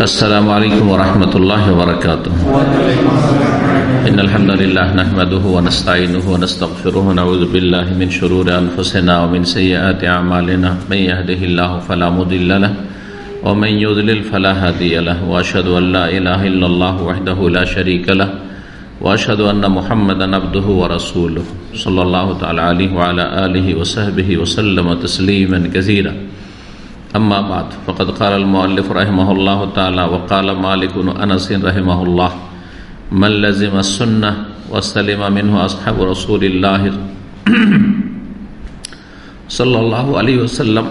السلام عليكم ورحمة الله وبركاته إن الحمد لله نحمده ونستعينه ونستغفره ونعوذ بالله من شرور أنفسنا ومن سيئات أعمالنا من يهده الله فلا مضل له ومن يضلل فلا هادي له وأشهد أن لا إله إلا الله وحده لا شريك له وأشهد أن محمدا عبده ورسوله صلى الله تعالى عليه وعلى آله وصحبه وسلم تسليما كثيرا أما بعد فقد قال المؤلف رحمه الله تعالى وقال مالك بن أنس رحمه الله من لزم السنة وسلم منه أصحاب رسول الله صلى الله عليه وسلم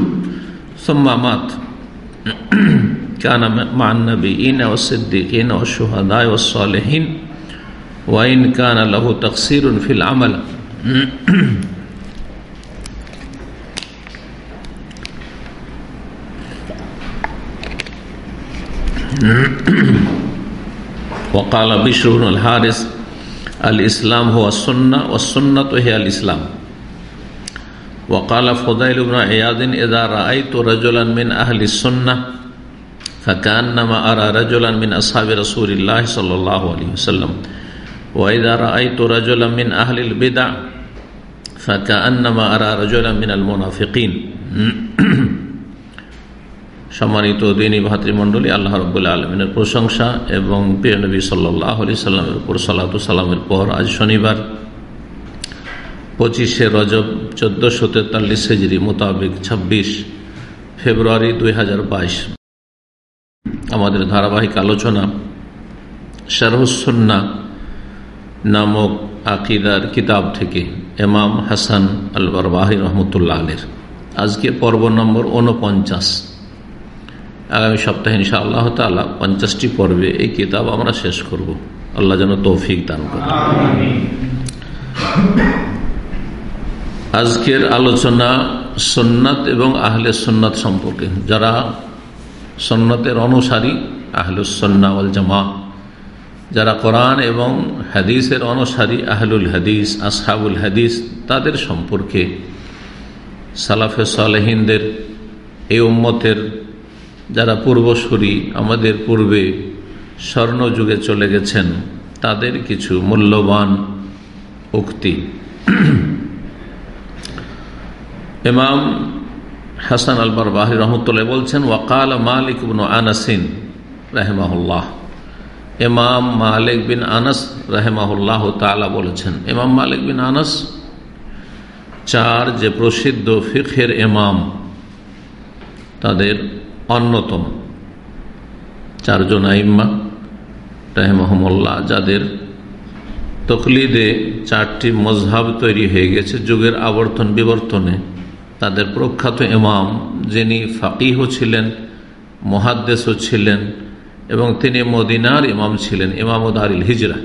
ثم مات. كان مع النبيين والصديقين والشهداء والصالحين وإن كان له تقصير في العمل وقال بشر بن الحارث الإسلام هو السنة والسنة هي الإسلام. وقال فضيل بن عياض إذا رأيت رجلا من أهل السنة فكأنما أرى رجلا من أصحاب رسول الله صلى الله عليه وسلم. وإذا رأيت رجلا من أهل البدع فكأنما أرى رجلا من المنافقين. সম্মানিত দিনী ভাতৃমণ্ডলী, আল্লাহ রব্বুল আলমিনের প্রশংসা এবং প্রিয় নবী সাল্লাহ আলি সাল্লামের উপর সালাতু সালামের পর আজ শনিবার, পঁচিশে রজব চোদ্দশো তেতাল্লিশ সেজরি মোতাবেক ২৬ ফেব্রুয়ারি দুই হাজার বাইশ। আমাদের ধারাবাহিক আলোচনা শারহসন্না নামক আকিদার কিতাব থেকে এমাম হাসান আল বারবাহি রহমতুল্লাহ আলের। আজকে পর্ব নম্বর উনপঞ্চাশ আগামী সপ্তাহে ইনশা আল্লাহ তালা পঞ্চাশটি পর্বে এই কিতাব আমরা শেষ করব। আল্লাহ যেন তৌফিক দান করে আজকের আলোচনা সন্ন্যত এবং আহলে সন্ন্যত সম্পর্কে। যারা সন্ন্যতের অনুসারী আহলুসন্নাওয়াল জামা যারা কোরআন এবং হাদিসের অনুসারী, আহলুল হাদিস, আসহাবুল হাদিস, তাদের সম্পর্কে সালাফে সালেহিনদের, এই উম্মতের যারা পূর্বসূরি, আমাদের পূর্বে স্বর্ণযুগে চলে গেছেন, তাদের কিছু মূল্যবান উক্তি। ইমাম হাসান আলবার বাহির রহমতুল্লাহ বলছেন, ওয়াকাল মালিক বিন আনাসিন রাহেমাহুল্লাহ। ইমাম মালিক বিন আনাস রাহেমাহুল্লাহ তালা বলেছেন, ইমাম মালিক বিন আনাস চার যে প্রসিদ্ধ ফিখের ইমাম, তাদের অন্যতম। চারজন আইম্মা রাহেমহমল্লা যাদের তকলিদে চারটি মজহাব তৈরি হয়ে গেছে যুগের আবর্তন বিবর্তনে, তাদের প্রখ্যাত ইমাম যিনি ফাকিহ ছিলেন মহাদ্দেশও ছিলেন এবং তিনি মদিনার ইমাম ছিলেন ইমামুদারিল হিজরা।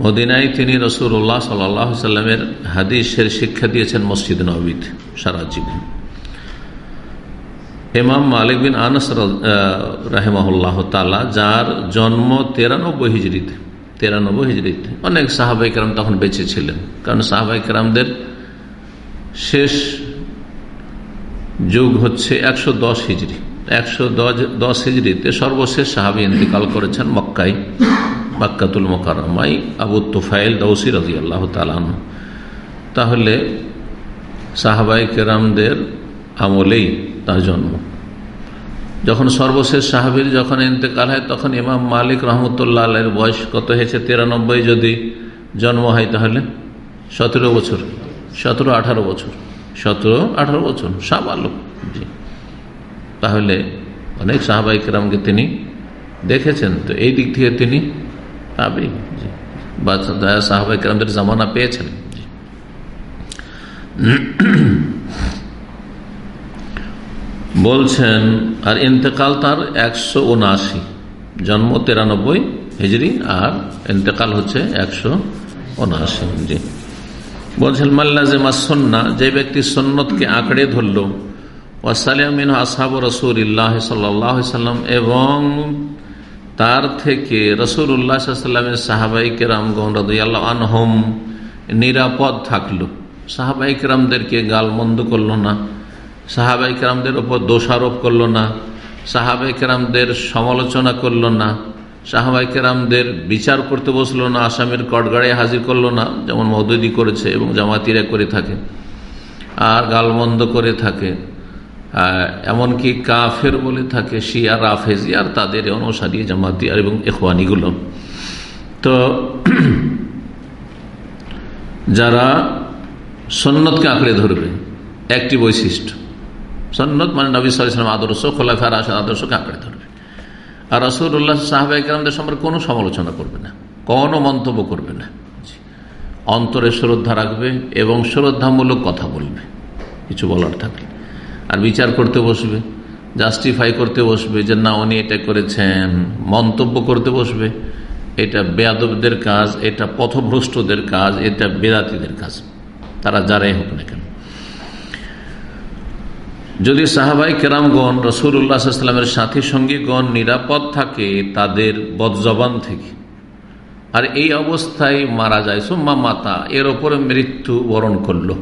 মদিনায় তিনি রসুল্লাহ সাল্লামের হাদিসের শিক্ষা দিয়েছেন মসজিদ নবীদ সারা জীবন। ইমাম মালিক বিন আনস রাহেমাহুল্লাহ তালা যার জন্ম তেরানব্বই হিজড়িতে তেরানব্বই হিজড়িতে। অনেক সাহাবাইকেরাম তখন বেঁচে ছিলেন, কারণ সাহাবাইকেরামদের শেষ যুগ হচ্ছে একশো দশ হিজড়ি। একশো দশ হিজড়িতে সর্বশেষ সাহাবি ইন্তিকাল করেছেন মক্কাই মক্কাতুল মোকারমাই আবু তুফাইল দৌসি রাজি আল্লাহ তালান তাহলে সাহাবাই কেরামদের আমলেই তার জন্ম। যখন সর্বশেষ সাহাবির যখন ইন্তেকাল হয়, তখন ইমাম মালিক রহমতুল্লাহ আলের বয়স কত হয়েছে? তিরানব্বই যদি জন্ম হয় তাহলে? সতেরো বছর। সতেরো, আঠারো বছর। সতেরো, আঠারো বছর। সাবালক জি। তাহলে অনেক সাহাবাইকেরামকে তিনি দেখেছেন। তো এই দিক থেকে তিনি পাবেই জি। বা সাহাবাইকেরামদের জামানা পেয়েছেন। বলছেন, আর ইন্তেকাল তার একশো উনআশি জন্ম তিরানব্বই হিজড়ি আর ইন্তেকাল হচ্ছে একশো উনআশি জি। বলছেন, মাল্লাজেমা সন্না, যে ব্যক্তি সন্ন্যতকে আঁকড়ে ধরল ওয়াসালিয়ামিন আসাব রসুল্লাহ সাল্লাম এবং তার থেকে রসুল উল্লাহামের সাহাবাই কেরামগণ রদুল্লাহ আনহম নিরাপদ থাকল। সাহাবাই কেরামদেরকে গাল মন্দ করল না। সাহাবাই কেরামদের ওপর দোষারোপ করল না সাহাবাই কেরামদের সমালোচনা করল না সাহাবাই কেরামদের বিচার করতে বসল না, আসামের কটগাড়ে হাজির করল না, যেমন মহদি করেছে এবং জামাতিরা করে থাকে, আর গালমন্দ করে থাকে এমনকি কাফের বলে থাকে, শিয়া, রাফেজি, আর তাদের অনুসারী জামাতি আর এবং এখওয়ানিগুলো তো যারা সন্ন্যতকে আঁকড়ে ধরবে, একটি বৈশিষ্ট্য সন্ন্যত মানে নবী সালাম আদর্শ খোলাফার আসার আদর্শকে আঁকড়ে ধরবে? আর রসুল্লাহ সাহাবাহিকরামদের সম্পর্কে কোনো সমালোচনা করবে না, কোনো মন্তব্য করবে না। অন্তরে শ্রদ্ধা রাখবে এবং শ্রদ্ধামূলক কথা বলবে, কিছু বলার থাকলে আর বিচার করতে বসবে জাস্টিফাই করতে বসবে যে না, উনি এটা করেছেন, মন্তব্য করতে বসবে। এটা বেয়াদবদের কাজ, এটা পথভ্রষ্টদের কাজ, এটা বেদাতিদের কাজ। তারা যারাই হোক না কেন। যদি সাহাবাই কেরামগণ রসুল্লাহামের সাথী সঙ্গীগণ নিরাপদ থাকে তাদের বদজবান থেকে। আর এই অবস্থায় মারা যায়, সোম্মা মাতা, এর ওপরে মৃত্যু বরণ করল।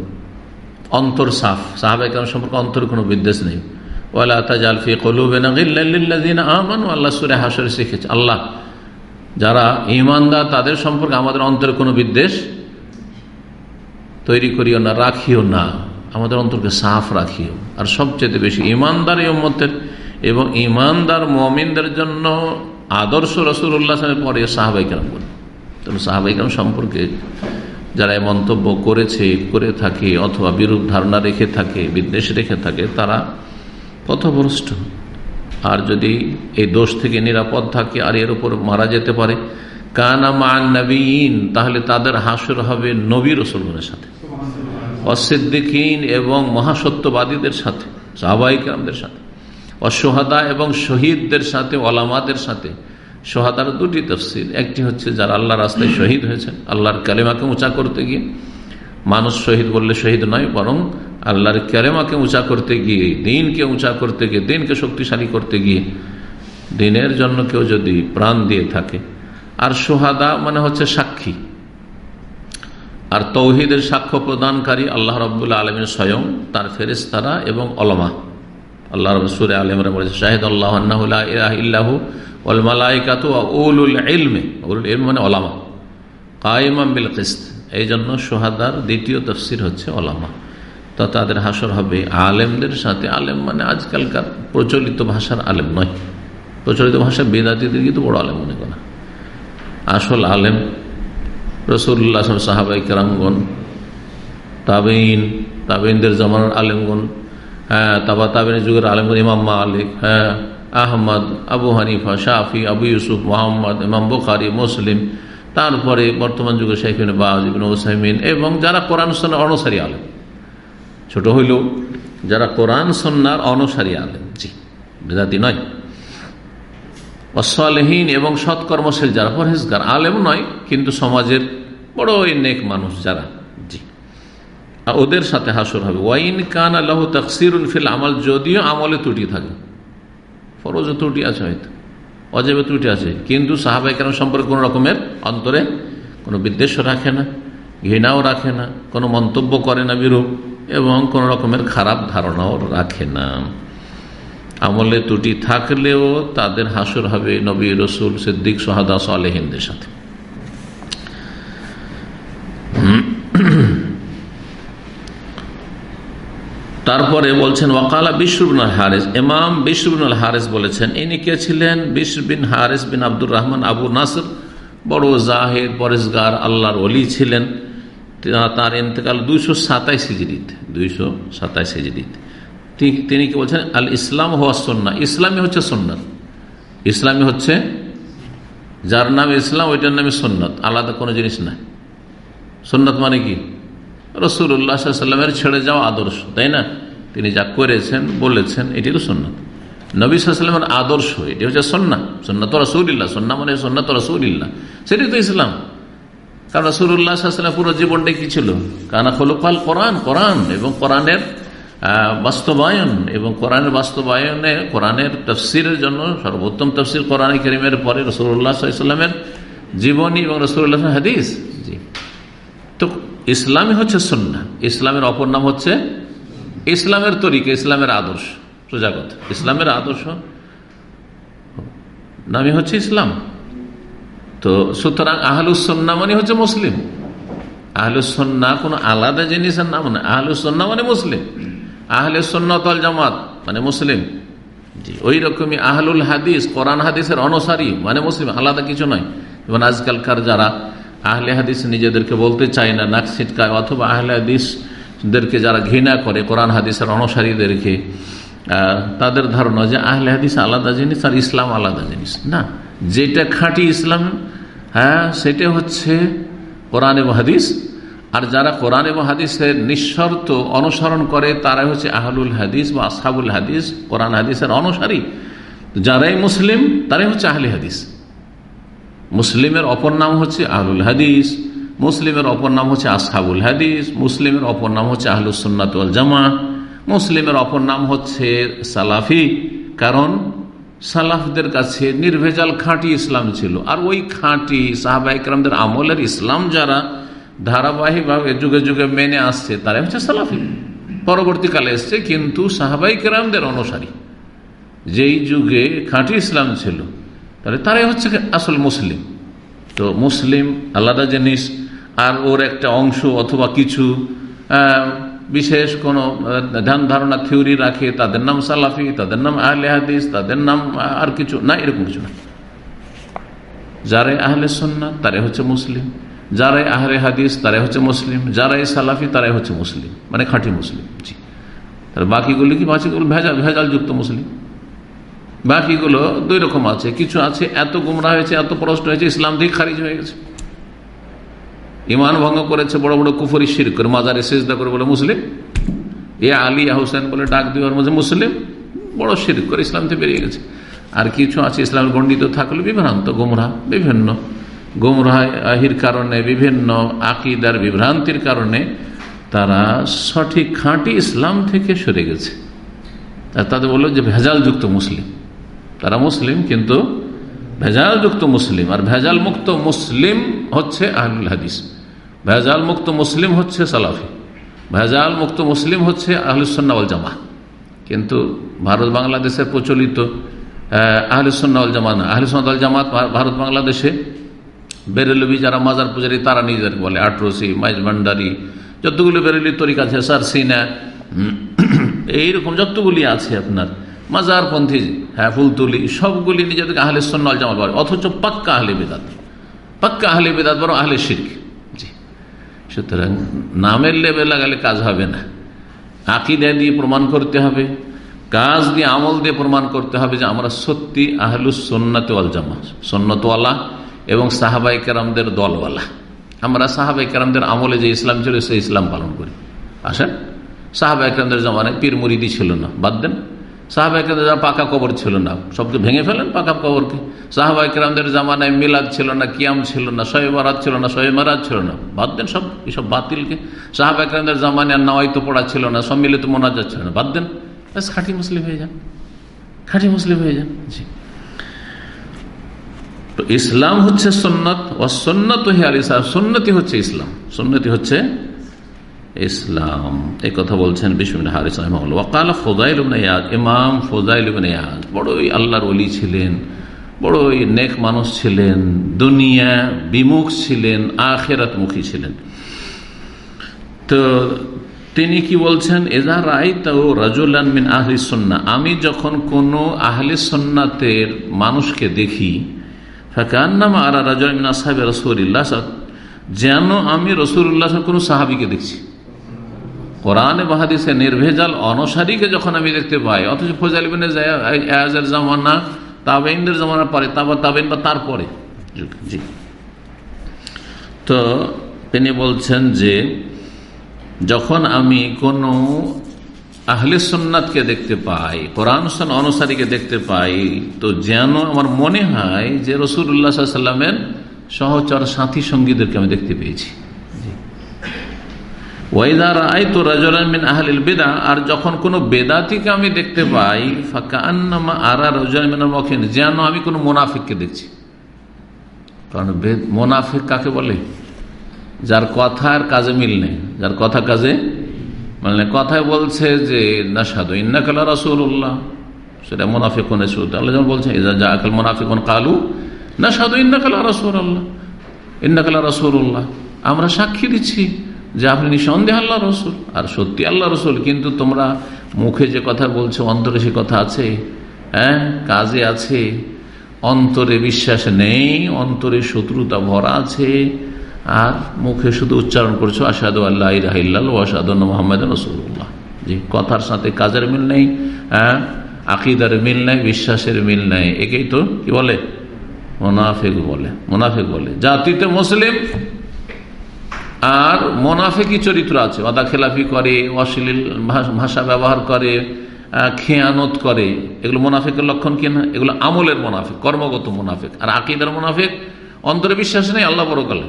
অন্তর সাফ, সাহাবাই কেরাম সম্পর্কে অন্তর কোনো বিদ্বেষ নেই। সুরে শিখেছে। আল্লাহ, যারা ইমানদার তাদের সম্পর্কে আমাদের অন্তরে কোনো বিদ্বেষ তৈরি করিও না, রাখিও না। আমাদের অন্তরকে সাফ রাখিও। আর সবচেয়ে বেশি ইমানদার ইমতের এবং ইমানদার মমিনদের জন্য আদর্শ রসুল্লাহের পরে সাহাবাই কেরাম বলে। তবে সাহাবাই কেরাম সম্পর্কে যারা এই মন্তব্য করেছে, করে থাকে অথবা বিরূপ ধারণা রেখে থাকে, বিদ্বেষ রেখে থাকে, তারা পথভ্রষ্ট। আর যদি এই দোষ থেকে নিরাপদ থাকে, আর এর উপর মারা যেতে পারে, কানা মান নবীন তাহলে তাদের হাসর হবে নবী রসুলগণের সাথে। অসিদ্দিকিন এবং মহাসত্যবাদীদের সাথে সাহবাহিকদের সাথে, অসোহাদা এবং শহীদদের সাথে, ওলামাদের সাথে। সোহাদার দুটি তফসিল, একটি হচ্ছে যারা আল্লাহ রাস্তায় শহীদ হয়েছেন, আল্লাহর কালেমাকে উঁচা করতে গিয়ে। মানুষ শহীদ বললে শহীদ নয়, বরং আল্লাহর ক্যারেমাকে উঁচা করতে গিয়ে, দিনকে উঁচা করতে গিয়ে, দিনকে শক্তিশালী করতে গিয়ে। দিনের জন্য কেউ যদি প্রাণ দিয়ে থাকে, আর সোহাদা মানে হচ্ছে সাক্ষী। আর তৌহিদের সাক্ষ্য প্রদানকারী আল্লাহ রব্বুল্লা আলমের স্বয়ং তার ফেরেস্তারা এবং অলমা আল্লাহ রব সুরে বলেছে, শাহিদ আল্লাহ ইল্লাহু ওলমালাইকাতু উলুল মানে ওলামা। কায়মাম বিল এই জন্য সোহাদার দ্বিতীয় তফসির হচ্ছে ওলামা। তো তাদের হাসর হবে আলেমদের সাথে। আলেম মানে আজকালকার প্রচলিত ভাষার আলেম নয়। প্রচলিত ভাষা বেদাতিদের কিন্তু বড় আলেম মনে করা আসল আলেম রসুল্লাহ সাহাবাই কেরামগন তাবেইন তাবেইনদের জমানার আলেমগন হ্যাঁ তাবা তাবেনের যুগের আলেমগন ইমাম মালিক হ্যাঁ আহমদ, আবু হানিফা, শাফি, আবু ইউসুফ, মোহাম্মদ, ইমাম বুখারি, মুসলিম, তারপরে বর্তমান যুগে শেখিন বাজ ওসাইমিন এবং যারা কোরআন সন্ন্যার অনুসারী আলেম। ছোট হইলেও যারা কোরআন সন্ন্যার অনুসারী আলেম, জি, বেদাতি নয়। অসলহীন এবং সৎকর্মশীল যারা পরহেজগার, আলেম নয়, কিন্তু সমাজের বড় নেক মানুষ যারা। জি। ওদের সাথে হাসর হবে। ওয়াইন কান আল্লাহ তকসিরুল ফিল আমল, যদিও আমলে ত্রুটি থাকে। ফরজে ত্রুটি আছে হয়তো। অজেবে ত্রুটি আছে। কিন্তু সাহাবাই কেন সম্পর্কে কোনো রকমের অন্তরে কোনো বিদ্বেষ রাখে না, ঘৃণাও রাখে না, কোনো মন্তব্য করে না বিরূপ, এবং কোন রকমের খারাপ ধারণাও রাখে না। আমলে ত্রুটি থাকলেও তাদের হাসর হবে নবী রসুল সিদ্দিক সোহাদা সালেহিনদের সাথে। তারপরে বলছেন, ওয়াকালা বিশ্ববিন হারেস। এমাম বিশ্ববিন হারেস বলেছেন, ইনি কে ছিলেন? বিশ্ববিন বিন হারেস বিন আব্দুর রহমান আবু নাসর, বড় জাহেদ পরেশগার, আল্লাহর অলি ছিলেন। তার ইন্তকাল দুইশো সাতাইশ হিজড়িতে দুইশো সাতাইশ হিজড়িতে তিনি কি বলছেন? আল ইসলাম হওয়া সন্না ইসলামী হচ্ছে সন্ন্যত ইসলামী হচ্ছে যার নাম ইসলাম, ওইটার নামে সন্ন্যত আলাদা কোনো জিনিস নাই। সন্ন্যত মানে কি? রসুল্লাহ সাল্লামের ছেড়ে যাওয়া আদর্শ, তাই না? তিনি যা করেছেন, বলেছেন, এটি তো সন্ন্যত নবী সাল্লামের আদর্শ, এটি হচ্ছে সন্না সন্ন্যত রসুলিল্লাহ সন্না মানে সন্ন্যত রসুলিল্লাহ। সেটি তো ইসলাম। কারণ সাল্লাম পুরো জীবনটাই কি ছিল? কানা খোলকাল কোরআন কোরআন এবং কোরআনের বাস্তবায়ন এবং কোরআনের বাস্তবায়নে, কোরআনের তফসিরের জন্য সর্বোত্তম তফসির কোরআন করিমের পরে রসুল্লাহ সাল্লামের জীবনী এবং রসুল্লাহ হাদিস। জি তো ইসলামই হচ্ছে সন্না ইসলামের অপর নাম হচ্ছে ইসলামের তরিকা, ইসলামের আদর্শ। প্রজাগত ইসলামের আদর্শ নামই হচ্ছে ইসলাম। তো সুতরাং আহলুসন্না মানে হচ্ছে মুসলিম। আহলুসন্না কোনো আলাদা জিনিসের নাম না। আহলুসন্না মানে মুসলিম। আহলে সন্ন্যতল জামাত মানে মুসলিম। ওই রকমই আহলুল হাদিস, কোরআন হাদিসের অনুসারী মানে মুসলিম, আলাদা কিছু নয়। এবং আজকালকার যারা আহলে হাদিস নিজেদেরকে বলতে চায় না, নাক ছিটকায়, অথবা আহলে হাদিসদেরকে যারা ঘৃণা করে, কোরআন হাদিসের অনুসারীদেরকে তাদের ধারণা যে আহলে হাদিস আলাদা জিনিস আর ইসলাম আলাদা জিনিস। না, যেটা খাঁটি ইসলাম হ্যাঁ সেটা হচ্ছে কোরআন এবং হাদিস। আর যারা কোরআন এবং হাদিসের নিঃশর্ত অনুসরণ করে, তারাই হচ্ছে আহলুল হাদিস বা আসাবুল হাদিস, কোরআন হাদিসের অনুসারী। যারাই মুসলিম, তারাই হচ্ছে আহলে হাদিস। মুসলিমের অপর নাম হচ্ছে আহলুল হাদিস। মুসলিমের অপর নাম হচ্ছে আসহাবুল হাদিস, মুসলিমের অপর নাম হচ্ছে আহলুসন্নাত জামা মুসলিমের অপর নাম হচ্ছে সালাফি, কারণ সালাফদের কাছে নির্ভেজাল খাঁটি ইসলাম ছিল। আর ওই খাঁটি সাহাবাহিকরামদের আমলের ইসলাম যারা ধারাবাহিকভাবে যুগে যুগে মেনে আসছে তারাই হচ্ছে সালাফি। পরবর্তীকালে এসছে কিন্তু সাহাবাহিকরামদের অনুসারী। যেই যুগে খাঁটি ইসলাম ছিল, তাহলে তারাই হচ্ছে আসল মুসলিম। তো মুসলিম আলাদা জিনিস আর ওর একটা অংশ অথবা কিছু বিশেষ কোনো ধ্যান ধারণা থিওরি রাখে, তাদের নাম সালাফি, তাদের নাম আহলে হাদিস, তাদের নাম আর কিছু, না, এরকম কিছু না। যারাই আহলে সন্না তারাই হচ্ছে মুসলিম। যারাই আহলে হাদিস তারাই হচ্ছে মুসলিম। যারাই সালাফি তারাই হচ্ছে মুসলিম। মানে খাঁটি মুসলিম, জি। তার বাকিগুলি কি বাকিগুলো ভেজাল, ভেজালযুক্ত মুসলিম? বাকিগুলো দুই রকম আছে। কিছু আছে, এত গুমরা হয়েছে, এত প্রশ্ন হয়েছে, ইসলাম থেকে খারিজ হয়ে গেছে। ইমান ভঙ্গ করেছে বড় বড় কুফরি শির করে মাজারে সেজদা করে বলে মুসলিম। এ আলী হোসেন বলে ডাক দেওয়ার মধ্যে মুসলিম। বড় শির করে ইসলাম থেকে বেরিয়ে গেছে। আর কিছু আছে ইসলামের গণ্ডিত থাকলে বিভ্রান্ত, গুমরা, বিভিন্ন। গুমরাহির কারণে বিভিন্ন, আকিদার বিভ্রান্তির কারণে তারা সঠিক খাঁটি ইসলাম থেকে সরে গেছে। আর তাদের বলল যে ভেজালযুক্ত মুসলিম। তারা মুসলিম, কিন্তু ভেজালযুক্ত মুসলিম, আর ভেজাল মুক্ত মুসলিম হচ্ছে আহলুল হাদিস। ভেজাল মুক্ত মুসলিম হচ্ছে সালাফি ভেজাল মুক্ত মুসলিম হচ্ছে আহলুসন্নাওয়াল জামা কিন্তু ভারত বাংলাদেশের প্রচলিত আহলুসন্নাওয়াল জামা না। আহলুসন্নাল জামাত ভারত বাংলাদেশে বেরেলবি যারা মাজার পূজারি, তারা নিজেদের বলে আটরসি, মাইজ ভান্ডারি, যতগুলো বেরেলি তরিকা আছে, সারসিনা এইরকম যতগুলি আছে আপনার। মাজারপন্থী হ্যাঁ ফুলতুলি, সবগুলি নিজেদেরকে আহলে সন্ন্যাল জামাল বলে। অথচ পাক্কা আহলে বেদাত। পাক্কা আহলে বেদাত বরং আহলে শির্ক। জি। সুতরাং নামের লেবে লাগালে কাজ হবে না। আকিদা দিয়ে প্রমাণ করতে হবে। কাজ দিয়ে আমল দিয়ে প্রমাণ করতে হবে যে আমরা সত্যি আহলুস সন্ন্যতওয়াল জামা সন্ন্যতওয়ালা এবং সাহাবাই কেরামদের দলওয়ালা আমরা সাহাবাই কেরামদের আমলে যে ইসলাম ছিল, সেই ইসলাম পালন করি। আসেন। সাহাবা একরামদের জমানায় পীর মুরিদি ছিল না। বাদ দেন। সাহাবা একরামদের পাকা কবর ছিল না। সবকে ভেঙে ফেলেন পাকা কবরকে। সাহাবা একরামদের জামানায় মিলাদ ছিল না, কিয়াম ছিল না শোয়েবারাত ছিল না শোয়েমারাত ছিল না। বাদ দেন সব, এসব বাতিলকে। সাহাবা একরামদের জামানায় নাওয়াইতো পড়া ছিল না, সম্মিলিত মোনাজাত ছিল না। বাদ দেন, ব্যাস খাঁটি মুসলিম হয়ে যান। খাঁটি মুসলিম হয়ে যান। জি। তো ইসলাম হচ্ছে সন্ন্যত ও সন্ন্যত হে আলী সাহেব সন্ন্যতি হচ্ছে ইসলাম। সন্ন্যতি হচ্ছে ইসলাম। এই কথা বলছেন বিশ্বমিন হারিস ওয়াকাল ফোজাইল ইয়াজ ইমাম ফোজাইল ইয়াজ বড়ই আল্লাহর অলি ছিলেন, বড়ই নেক মানুষ ছিলেন, দুনিয়া বিমুখ ছিলেন আখেরাতমুখী ছিলেন। তো তিনি কি বলছেন? এজা রায় তাও রাজুলান মিন আহলি সন্না। আমি যখন কোনো আহলি সন্নাতের মানুষকে দেখি, ফাঁকান্নামা আরা রাজুল মিন আসাহেব রসুল্লাহ যেন আমি রসুল্লাহ কোনো সাহাবিকে দেখছি। কোরআন বাহাদিসে নির্ভেজাল অনসারীকে যখন আমি দেখতে পাই, অথচ ফজাল জামানা তাবেইনদের জামানার পরে তারপর তাবেইন বা তারপরে। জি। তো তিনি বলছেন যে, যখন আমি কোনো আহলে সন্ন্যাতকে দেখতে পাই, কোরআন সন অনুসারীকে দেখতে পাই, তো যেন আমার মনে হয় যে রসুল্লাহ সাল্লামের সহচর সাথী সঙ্গীদেরকে আমি দেখতে পেয়েছি। ওয়াইদার আই তো রাজমিন আহলিল বেদা আর যখন কোনো বেদাতিকে আমি দেখতে পাই ফাঁকা আন্নামা আরা রজমিন মখিন যেন আমি কোনো মোনাফিককে দেখছি। কারণ মোনাফিক কাকে বলে? যার কথা আর কাজে মিল নেই, যার কথা কাজে মানে কথায় বলছে যে না সাধু ইন্নাকালা রসুল্লাহ সেটা শুরুতে আল্লাহ যেমন বলছেন যা আকাল মোনাফিকন কালু না সাধু ইন্নাকাল রসুর আল্লাহ ইন্নাকাল রসুল্লাহ আমরা সাক্ষী দিচ্ছি। যে আপনি নিঃসন্দেহ আল্লাহ রসুল, আর সত্যি আল্লাহ রসুল, কিন্তু তোমরা মুখে যে কথা বলছো, অন্তরে সে কথা আছে? হ্যাঁ কাজে আছে, অন্তরে বিশ্বাস নেই, অন্তরে শত্রুতা ভরা আছে, আর মুখে শুধু উচ্চারণ করছ আসাদু আল্লাহ রাহিল্লাহ আসাদ মোহাম্মদ রসুল্লাহ যে কথার সাথে কাজের মিল নেই হ্যাঁ আকিদার মিল নেই, বিশ্বাসের মিল নেই। একেই তো কি বলে? মোনাফেক বলে মোনাফেক বলে। জাতিতে মুসলিম আর মোনাফেকি চরিত্র আছে। অদা খেলাফি করে, অশ্লীল ভাষা ব্যবহার করে খেয়ানত করে। এগুলো মোনাফেকের লক্ষণ কিনা এগুলো আমলের মোনাফেক, কর্মগত মোনাফেক। আর আকিদার মোনাফেক, অন্তরে বিশ্বাস নেই, আল্লাহ বড়কালে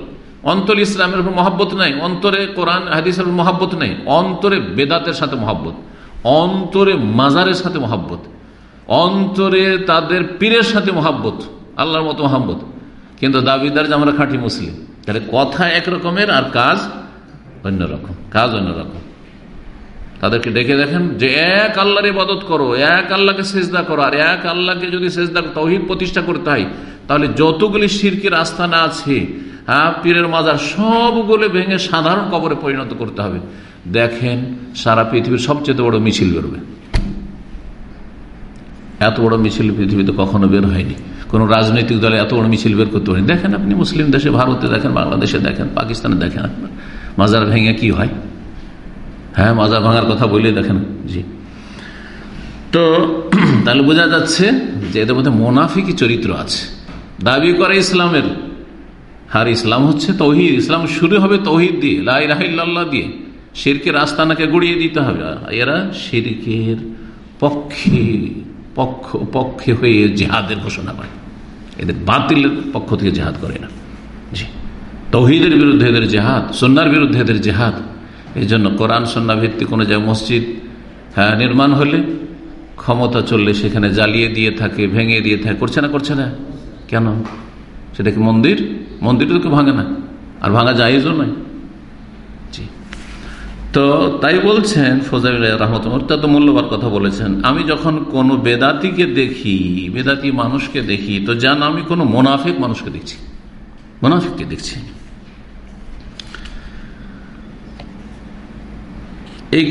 অন্তর ইসলামের উপর মহাব্বত নেই, অন্তরে কোরআন, হাদিসের উপর মহাব্বত নেই। অন্তরে বেদাতের সাথে মহাব্বত, অন্তরে মাজারের সাথে মহাব্বত, অন্তরে তাদের পীরের সাথে মহাব্বত, আল্লাহর মতো মহাব্বত। কিন্তু দাবিদার যে আমরা খাঁটি মুসলিম। তাহলে কথা একরকমের আর কাজ অন্যরকম কাজ অন্যরকম তাদেরকে ডেকে দেখেন যে এক আল্লাহর ইবাদত করো, এক আল্লাহকে সেজদা করো, আর এক আল্লাহকে যদি সেজদা, তহিদ প্রতিষ্ঠা করতে হয়, তাহলে যতগুলি শিরকের আস্থানা আছে হ্যাঁ পীরের মাজার সবগুলো ভেঙে সাধারণ কবরে পরিণত করতে হবে। দেখেন সারা পৃথিবীর সবচেয়ে বড় মিছিল বেরোবে। এত বড় মিছিল পৃথিবীতে কখনো বের হয়নি। কোন রাজনৈতিক দলে এত বড় মিছিল বের করতে পারেন। দেখেন আপনি মুসলিম দেশে, ভারতে দেখেন, বাংলাদেশে দেখেন, পাকিস্তানে দেখেন আপনার মাজার ভেঙে কি হয়? হ্যাঁ মাজার ভাঙার কথা বলে দেখেন। জি। তো, তাহলে বোঝা যাচ্ছে যে এদের মধ্যে মোনাফিকি চরিত্র আছে। দাবি করে ইসলামের। আর ইসলাম হচ্ছে তৌহিদ। ইসলাম শুরু হবে তৌহিদ দিয়ে লাইল্লাহ দিয়ে। শিরকের আস্তানাকে গড়িয়ে দিতে হবে। এরা শিরকের পক্ষে, পক্ষ, পক্ষে হয়ে জেহাদের ঘোষণা করে। এদের বাতিলের পক্ষ থেকে জেহাদ করে না। জি। তৌহিদের বিরুদ্ধে এদের জেহাদ সন্ন্যার বিরুদ্ধে এদের জেহাদ। এই জন্য কোরআন, সন্না ভিত্তিক কোনো জায়গায় মসজিদ হ্যাঁ নির্মাণ হলে ক্ষমতা চললে সেখানে জ্বালিয়ে দিয়ে থাকে, ভেঙে দিয়ে থাকে। করছে না করছে না। কেন? সেটা কি মন্দির? মন্দির তো ভাঙে না। আর ভাঙা যায়জও নয়। তো তাই বলছেন ফজাইল রহমত তো মূল্যবান কথা বলেছেন। আমি যখন কোন বেদাতিকে দেখি, বেদাতি মানুষকে দেখি, তো যেন আমি কোনো মোনাফিক মানুষকে দেখছি। মোনাফিককে দেখছি। এই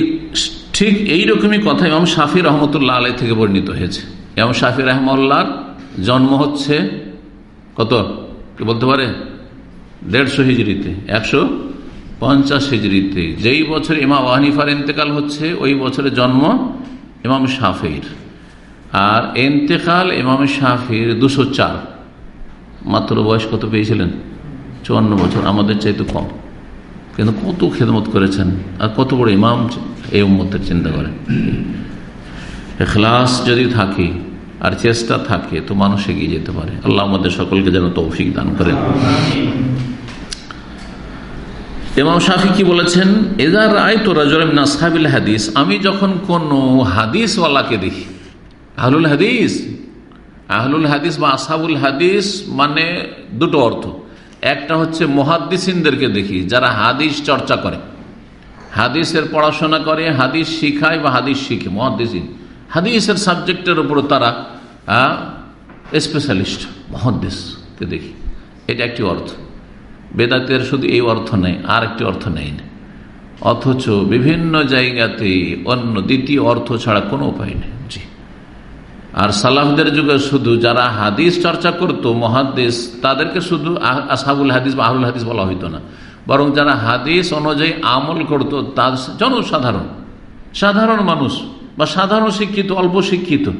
ঠিক এইরকমই কথা ইমাম শাফি রহমতুল্লাহ আলাই থেকে বর্ণিত হয়েছে। ইমাম শাফি রহমল্লার জন্ম হচ্ছে কত? কি বলতে পারে? দেড়শো হিজড়িতে। একশো পঞ্চাশ হিজড়িতে। যেই বছর ইমাম ওয়ানিফার ইন্তেকাল হচ্ছে, ওই বছরের জন্ম ইমাম শাফির। আর এন্তেকাল ইমাম শাফির দুশো চার। মাত্র বয়স কত পেয়েছিলেন? চুয়ান্ন বছর, আমাদের চাইতে কম। কিন্তু কত খেদমত করেছেন, আর কত বড় ইমাম এই উম্মতের চিন্তা করেন এখলাস যদি থাকে, আর চেষ্টা থাকে, তো মানুষ এগিয়ে যেতে পারে। আল্লাহ আমাদের সকলকে যেন তৌফিক দান করেন। ইমাম শাফি কি বলেছেন? এদার রায় তো রাজুল হাদিস আমি যখন কোন হাদিসওয়ালাকে দেখি আহলুল হাদিস আহলুল হাদিস বা আসাবুল হাদিস মানে দুটো অর্থ। একটা হচ্ছে মহাদ্দিসিনদেরকে দেখি, যারা হাদিস চর্চা করে। হাদিসের পড়াশোনা করে, হাদিস শিখায় বা হাদিস শিখে, মহাদ্দিসিন। হাদিসের সাবজেক্টের উপর তারা স্পেশালিস্ট মহাদ্দেশকে দেখি। এটা একটি অর্থ। বেদাতের শুধু এই অর্থ নেই আর একটি অর্থ নেই। না অথচ বিভিন্ন জায়গাতে অন্য দ্বিতীয় অর্থ ছাড়া কোনো উপায় নেই। আর সালাফদের যুগে শুধু যারা হাদিস চর্চা করত মহাদেশ তাদেরকে শুধু আসাবুল হাদিস বা আহুল হাদিস বলা হইতো না। বরং যারা হাদিস অনুযায়ী আমল করত, তার জনসাধারণ, সাধারণ মানুষ বা সাধারণ শিক্ষিত, অল্প শিক্ষিত।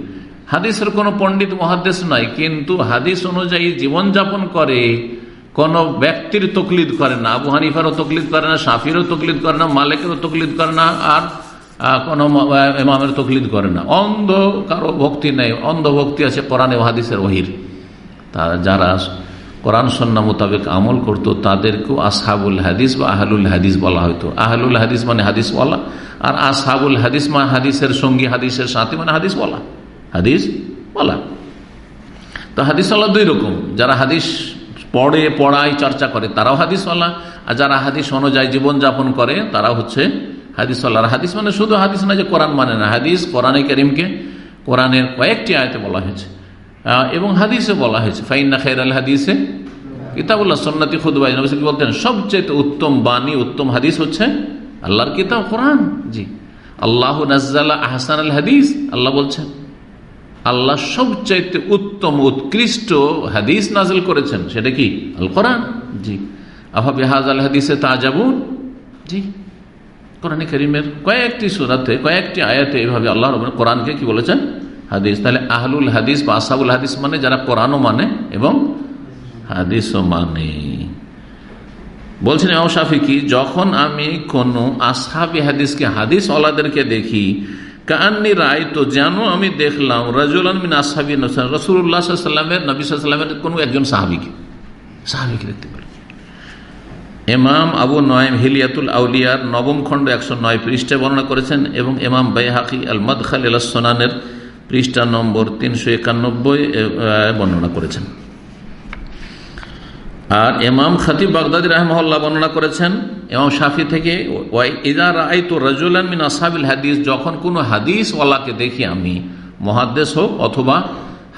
হাদিসের কোনো পণ্ডিত মহাদেশ নয় কিন্তু হাদিস অনুযায়ী জীবনযাপন করে কোন ব্যক্তির তকলিদ করে না, আবু হানিফারও তকলিদ করে না সাফিরও তকলিদ করে না, মালিকেরও তকলিদ করে না, আর কোন ইমামের তকলিদ করে না। অন্ধ কারও ভক্তি নেই, অন্ধ ভক্তি আছে কোরআনে হাদিসের ওহির। তারা যারা কোরআন সন্না মোতাবেক আমল করত, তাদেরকেও আসহাবুল হাদিস বা আহলুল হাদিস বলা হয়তো আহলুল হাদিস মানে হাদিস বলা আর আসহাবুল হাদিস মানে হাদিসের সঙ্গী, হাদিসের সাথী মানে হাদিস বলা হাদিস বলা তো হাদিস আল্লাহ দুই রকম, যারা হাদিস পড়ে, পড়ায় চর্চা করে। তারাও হাদিসওয়ালা। আর যারা হাদিস অনুযায়ী জীবনযাপন করে তারা হচ্ছে হাদিসওয়ালা। হাদিস মানে শুধু হাদিস না যে কোরআন মানে না। হাদিস কোরআনে করিমকে কোরআনের কয়েকটি আয়তে বলা হয়েছে। এবং হাদিসে বলা হয়েছে, ফাইন্না খাই আল হাদিসে কিতাবুল্লাহ সন্ন্যতি খুদবাই বলতেন, সবচেয়ে উত্তম বাণী, উত্তম হাদিস হচ্ছে আল্লাহর কিতাব, কোরআন। জি। আল্লাহ নাজ্জাল্লাহ আহসান আল হাদিস, আল্লাহ বলছেন। আল্লাহ সবচাইতে উত্তম, উৎকৃষ্ট হাদিস নাজল করেছেন। সেটা কি? আল কোরআন জি। আহা বেহাজ আল হাদিসে তাজাবুন? জি। কোরআন করিমের কয়েকটি সুরাতে, কয়েকটি আয়াতে এইভাবে আল্লাহ রবেন কোরআনকে কি বলেছেন? হাদিস। তাহলে আহলুল হাদিস বা আসাবুল হাদিস মানে যারা কোরআনও মানে এবং হাদিসও মানে। বলছেন ইমাম শাফি কি যখন আমি কোন আসাবি হাদিসকে, হাদিস ওলাদেরকে দেখি কান্নি রায় তো যেন আমি দেখলাম রাজুলান মিন আসাবি রসুল্লাহ সাল্লামের নবী সাল্লামের কোনো একজন সাহাবিকে। সাহাবিকে দেখতে পেলাম। এমাম আবু নয়ম হিলিয়াতুল আউলিয়ার নবম খণ্ড একশো নয় পৃষ্ঠে বর্ণনা করেছেন এবং এমাম বাইহাকি আল মদখাল সোনানের পৃষ্ঠা নম্বর তিনশো একানব্বই বর্ণনা করেছেন। আর এমাম খাতিব বাগদাদি রহমহল্লা বর্ণনা করেছেন এমাম শাফি থেকে রাজুলান মিন আসাবিল হাদিস, যখন কোনো হাদিসওয়ালাকে দেখি আমি মহাদ্দেশ হোক অথবা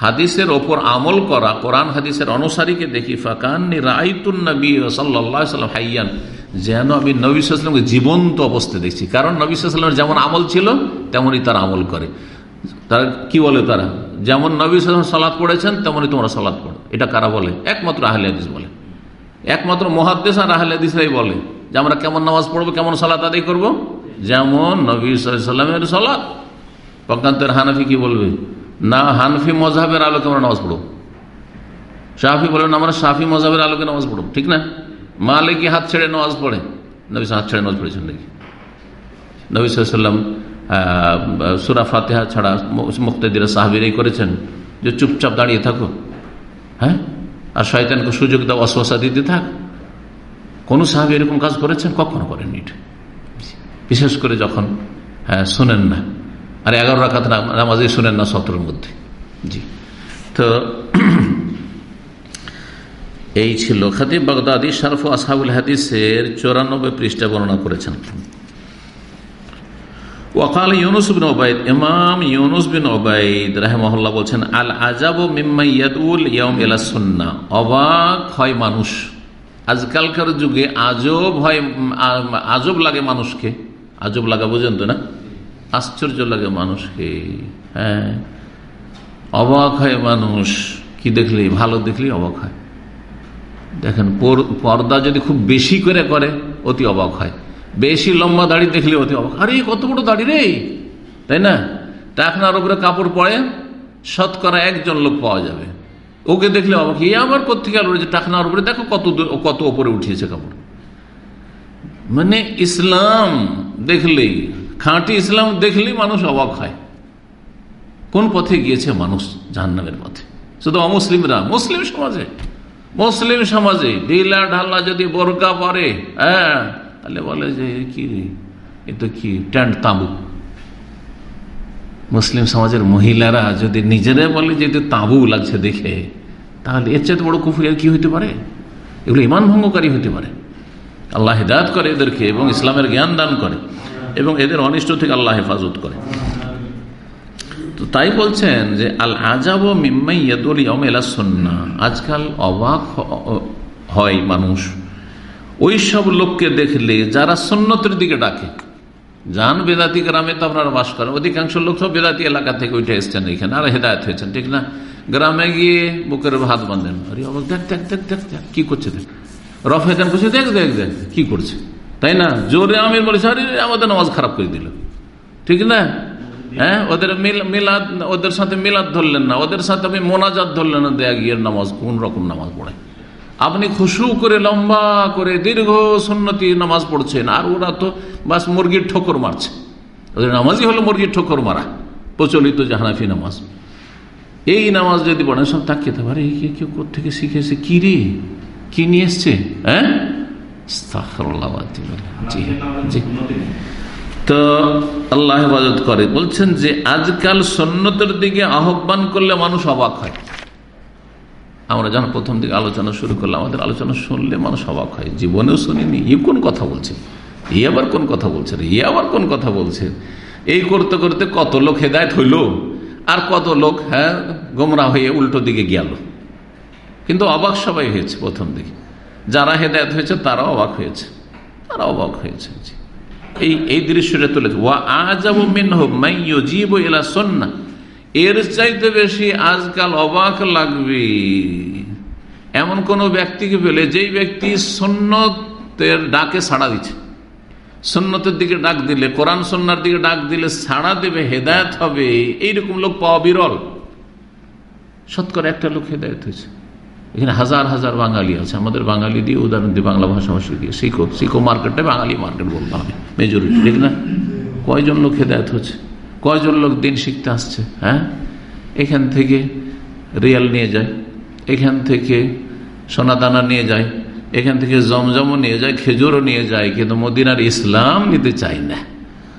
হাদিসের ওপর আমল করা, কোরআন হাদিসের অনুসারীকে দেখি, ফাকান্নি রাইতুন নবী সাল্লাম হাইয়ান, যেন আমি নবী জীবন্ত অবস্থায় দেখছি। কারণ নবী যেমন আমল ছিল, তেমনই তারা আমল করে। তারা কি বলে তারা? যেমন নবী সাল্লাম সালাদ পড়েছেন, তেমনই তোমরা সালাদ পড়ো। এটা কারা বলে? একমাত্র আহলে হাদিস বলে। একমাত্র মহাদ্দেশ আর আহলে হাদিসরাই বলে যে আমরা কেমন নামাজ পড়ব, কেমন সালাত আদায় করব? যেমন নবী সাল্লামের সালাদ পক্ষান্তের হানাফি কি বলবে? না, হানফি মজাহের আলোকে আমরা নামাজ পড়ব। শাহি বলেন আমরা শাফি মজাহের আলোকে নামাজ পড়ব। ঠিক না? মালিকি হাত ছেড়ে নামাজ পড়ে। নবী হাত ছেড়ে নামাজ পড়েছেন নাকি? নবী সাল্লাম সুরা ফাতেহা ছাড়া মুক্তাদিরা সাহাবিরাই করেছেন যে চুপচাপ দাঁড়িয়ে থাকো। হ্যাঁ? আর শয়তানকে সুযোগ দাও অশ্বাসা দিতে থাক। কোন সাহাবি এরকম কাজ করেছেন? কখনো করেননি বিশেষ করে যখন হ্যাঁ শোনেন না। আর এগারো রাখাত নামাজে শোনেন না সতেরোর মধ্যে। জি। তো এই ছিল খাতিব বাগদাদি শারফ আসাবুল হাদিসের চৌরানব্বই পৃষ্ঠা বর্ণনা করেছেন। বিন ইমাম বিন বলছেন আল অবাক হয় মানুষ। আজকালকার যুগে আজব হয় আজব লাগে মানুষকে। আজব লাগা বুঝেন তো না? আশ্চর্য লাগে মানুষকে। হ্যাঁ। অবাক হয় মানুষ। কি দেখলি? ভালো দেখলি, অবাক হয়। দেখেন পর্দা যদি খুব বেশি করে করে, অতি অবাক হয়। বেশি লম্বা দাড়ি দেখলে অতি অবাক। আরে, কত বড় দাড়ি রে। তাই না? টাকনার উপরে কাপড় পরে শতকরা একজন লোক পাওয়া যাবে। ওকে দেখলে অবাক। এ আবার কোথেকে রয়েছে? টাকনার উপরে দেখো কত কত ওপরে উঠিয়েছে কাপড়। মানে ইসলাম দেখলেই, খাঁটি ইসলাম দেখলেই মানুষ অবাক হয়। কোন পথে গিয়েছে মানুষ জাহান্নামের পথে? শুধু অমুসলিমরা, মুসলিম সমাজে। মুসলিম সমাজে ঢিলা ঢালা যদি বোরকা পরে হ্যাঁ তাহলে বলে যে কি এ তো কি ট্যান্ট তাঁবু? মুসলিম সমাজের মহিলারা যদি নিজেরাই বলে যে তাঁবু লাগছে দেখে, তাহলে এর চেয়ে বড় কুফুরিয়া কি হইতে পারে? এগুলো ইমান ভঙ্গকারী হইতে পারে। আল্লাহ হিদায়ত করে এদেরকে এবং ইসলামের জ্ঞান দান করে এবং এদের অনিষ্ট থেকে আল্লাহ হেফাজত করে। তো তাই বলছেন যে, আল আজাব মিম্মাইয়াদুলিয়া আজকাল অবাক হয় মানুষ। ওই সব লোককে দেখলে যারা সন্ন্যতের দিকে ডাকে। যান, বেদাতি গ্রামে তো আপনারা বাস করেন। অধিকাংশ লোক সব বেদাতি এলাকা থেকে উঠে এসছেন এখানে, আর হেদায়ত হয়েছেন, ঠিক না? গ্রামে গিয়ে বুকের হাত বাঁধেন। দেখ দেখ দেখ দেখ দেখ, কি করছে, দেখ। রফে দেন বসে দেখ দেখ দেখ, কি করছে। তাই না? জোরে আমির বলেছে আরে আমাদের নামাজ খারাপ করে দিল। ঠিক না? হ্যাঁ? ওদের মিলাদ, ওদের সাথে মিলাদ ধরলেন না। ওদের সাথে আপনি মোনাজাত ধরলেন না, দেয়া গিয়ে নামাজ, কোন রকম নামাজ পড়ে। আপনি খুশু করে লম্বা করে দীর্ঘ সন্নতি নামাজ পড়ছেন আর ওরা তো বাস মুরগির ঠোকর মারছে। ওদের নামাজই হলো মুরগির ঠোকর মারা প্রচলিত জাহানাফি নামাজ। এই নামাজ যদি পড়েন সব তাকিয়ে থাকবে আরে কেউ কোথেকে শিখেছে? কি রে? কি নিয়ে এসছে? হ্যাঁ? তো আল্লাহ হেফাজত করে। বলছেন যে আজকাল সন্ন্যতের দিকে আহ্বান করলে মানুষ অবাক হয়। আমরা যখন প্রথম দিকে আলোচনা শুরু করলাম, আমাদের আলোচনা শুনলে মানুষ অবাক হয়। জীবনেও শুনিনি ই কোন কথা বলছে? এ আবার কোন কথা বলছে এ আবার কোন কথা বলছে? এই করতে করতে কত লোক হেদায়ত হইল? আর কত লোক হ্যাঁ গোমরা হয়ে উল্টো দিকে গেল। কিন্তু অবাক সবাই হয়েছে প্রথম দিকে। যারা হেদায়ত হয়েছে, তারাও অবাক হয়েছে। তারা অবাক হয়েছে এই এই দৃশ্যটা তুলেছে ওয়া আজাব মিনহ মাইয়জিব ইলা সন্না এর চাইতে বেশি আজকাল অবাক লাগবে। এমন কোন ব্যক্তিকে পেলে যেই ব্যক্তি সন্ন্যতের ডাকে সাড়া দিচ্ছে। সন্ন্যতের দিকে ডাক দিলে, কোরআন সন্ন্যার দিকে ডাক দিলে সাড়া দেবে, হেদায়ত হবে, এইরকম লোক পাওয়া বিরল। শতকরা একটা লোক হেদায়ত হয়েছে। এখানে হাজার হাজার বাঙালি আছে। আমাদের বাঙালি দিয়ে উদাহরণ দিয়ে বাংলা ভাষাভাষী দিয়ে। শিখো শিখো মার্কেটটা বাঙালি মার্কেট বলব আমি। মেজরিটি, ঠিক না? কয়জন লোক হেদায়ত হচ্ছে? কয়জন লোক দিন শিখতে আসছে হ্যাঁ? এখান থেকে রিয়াল নিয়ে যায়, এখান থেকে সোনাদানা নিয়ে যায়, এখান থেকে জমজমও নিয়ে যায়, খেজুরও নিয়ে যায়, কিন্তু মদিনার ইসলাম নিতে চাই না।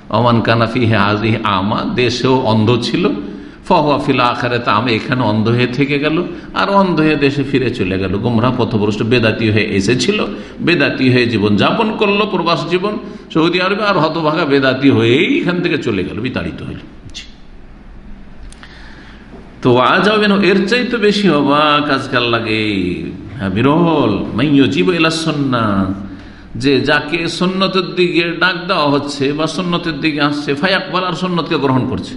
অমান কানাফি হে আজি আমা, দেশেও অন্ধ ছিল ফিল আখারে তা আমি এখানে অন্ধ হয়ে থেকে গেল, আর অন্ধ হয়ে দেশে ফিরে চলে গেল। গুমরা পথভ্রষ্ট বেদাতি হয়ে এসেছিল, বেদাতি হয়ে জীবন যাপন করল, প্রবাস জীবন। সৌদি আরবে আর হতভাগা বেদাতি হয়েই এখান থেকে চলে গেল, বিতাড়িত হইল তো হবে না এর চাইতে বেশি অবাক আজকাল লাগে। হ্যাঁ বিরল। মাইয় জীব এলা সন্না। যে যাকে সন্ন্যতের দিকে ডাক দেওয়া হচ্ছে বা সন্ন্যতের দিকে আসছে ফায়াকবার আর সন্ন্যতকে গ্রহণ করছে।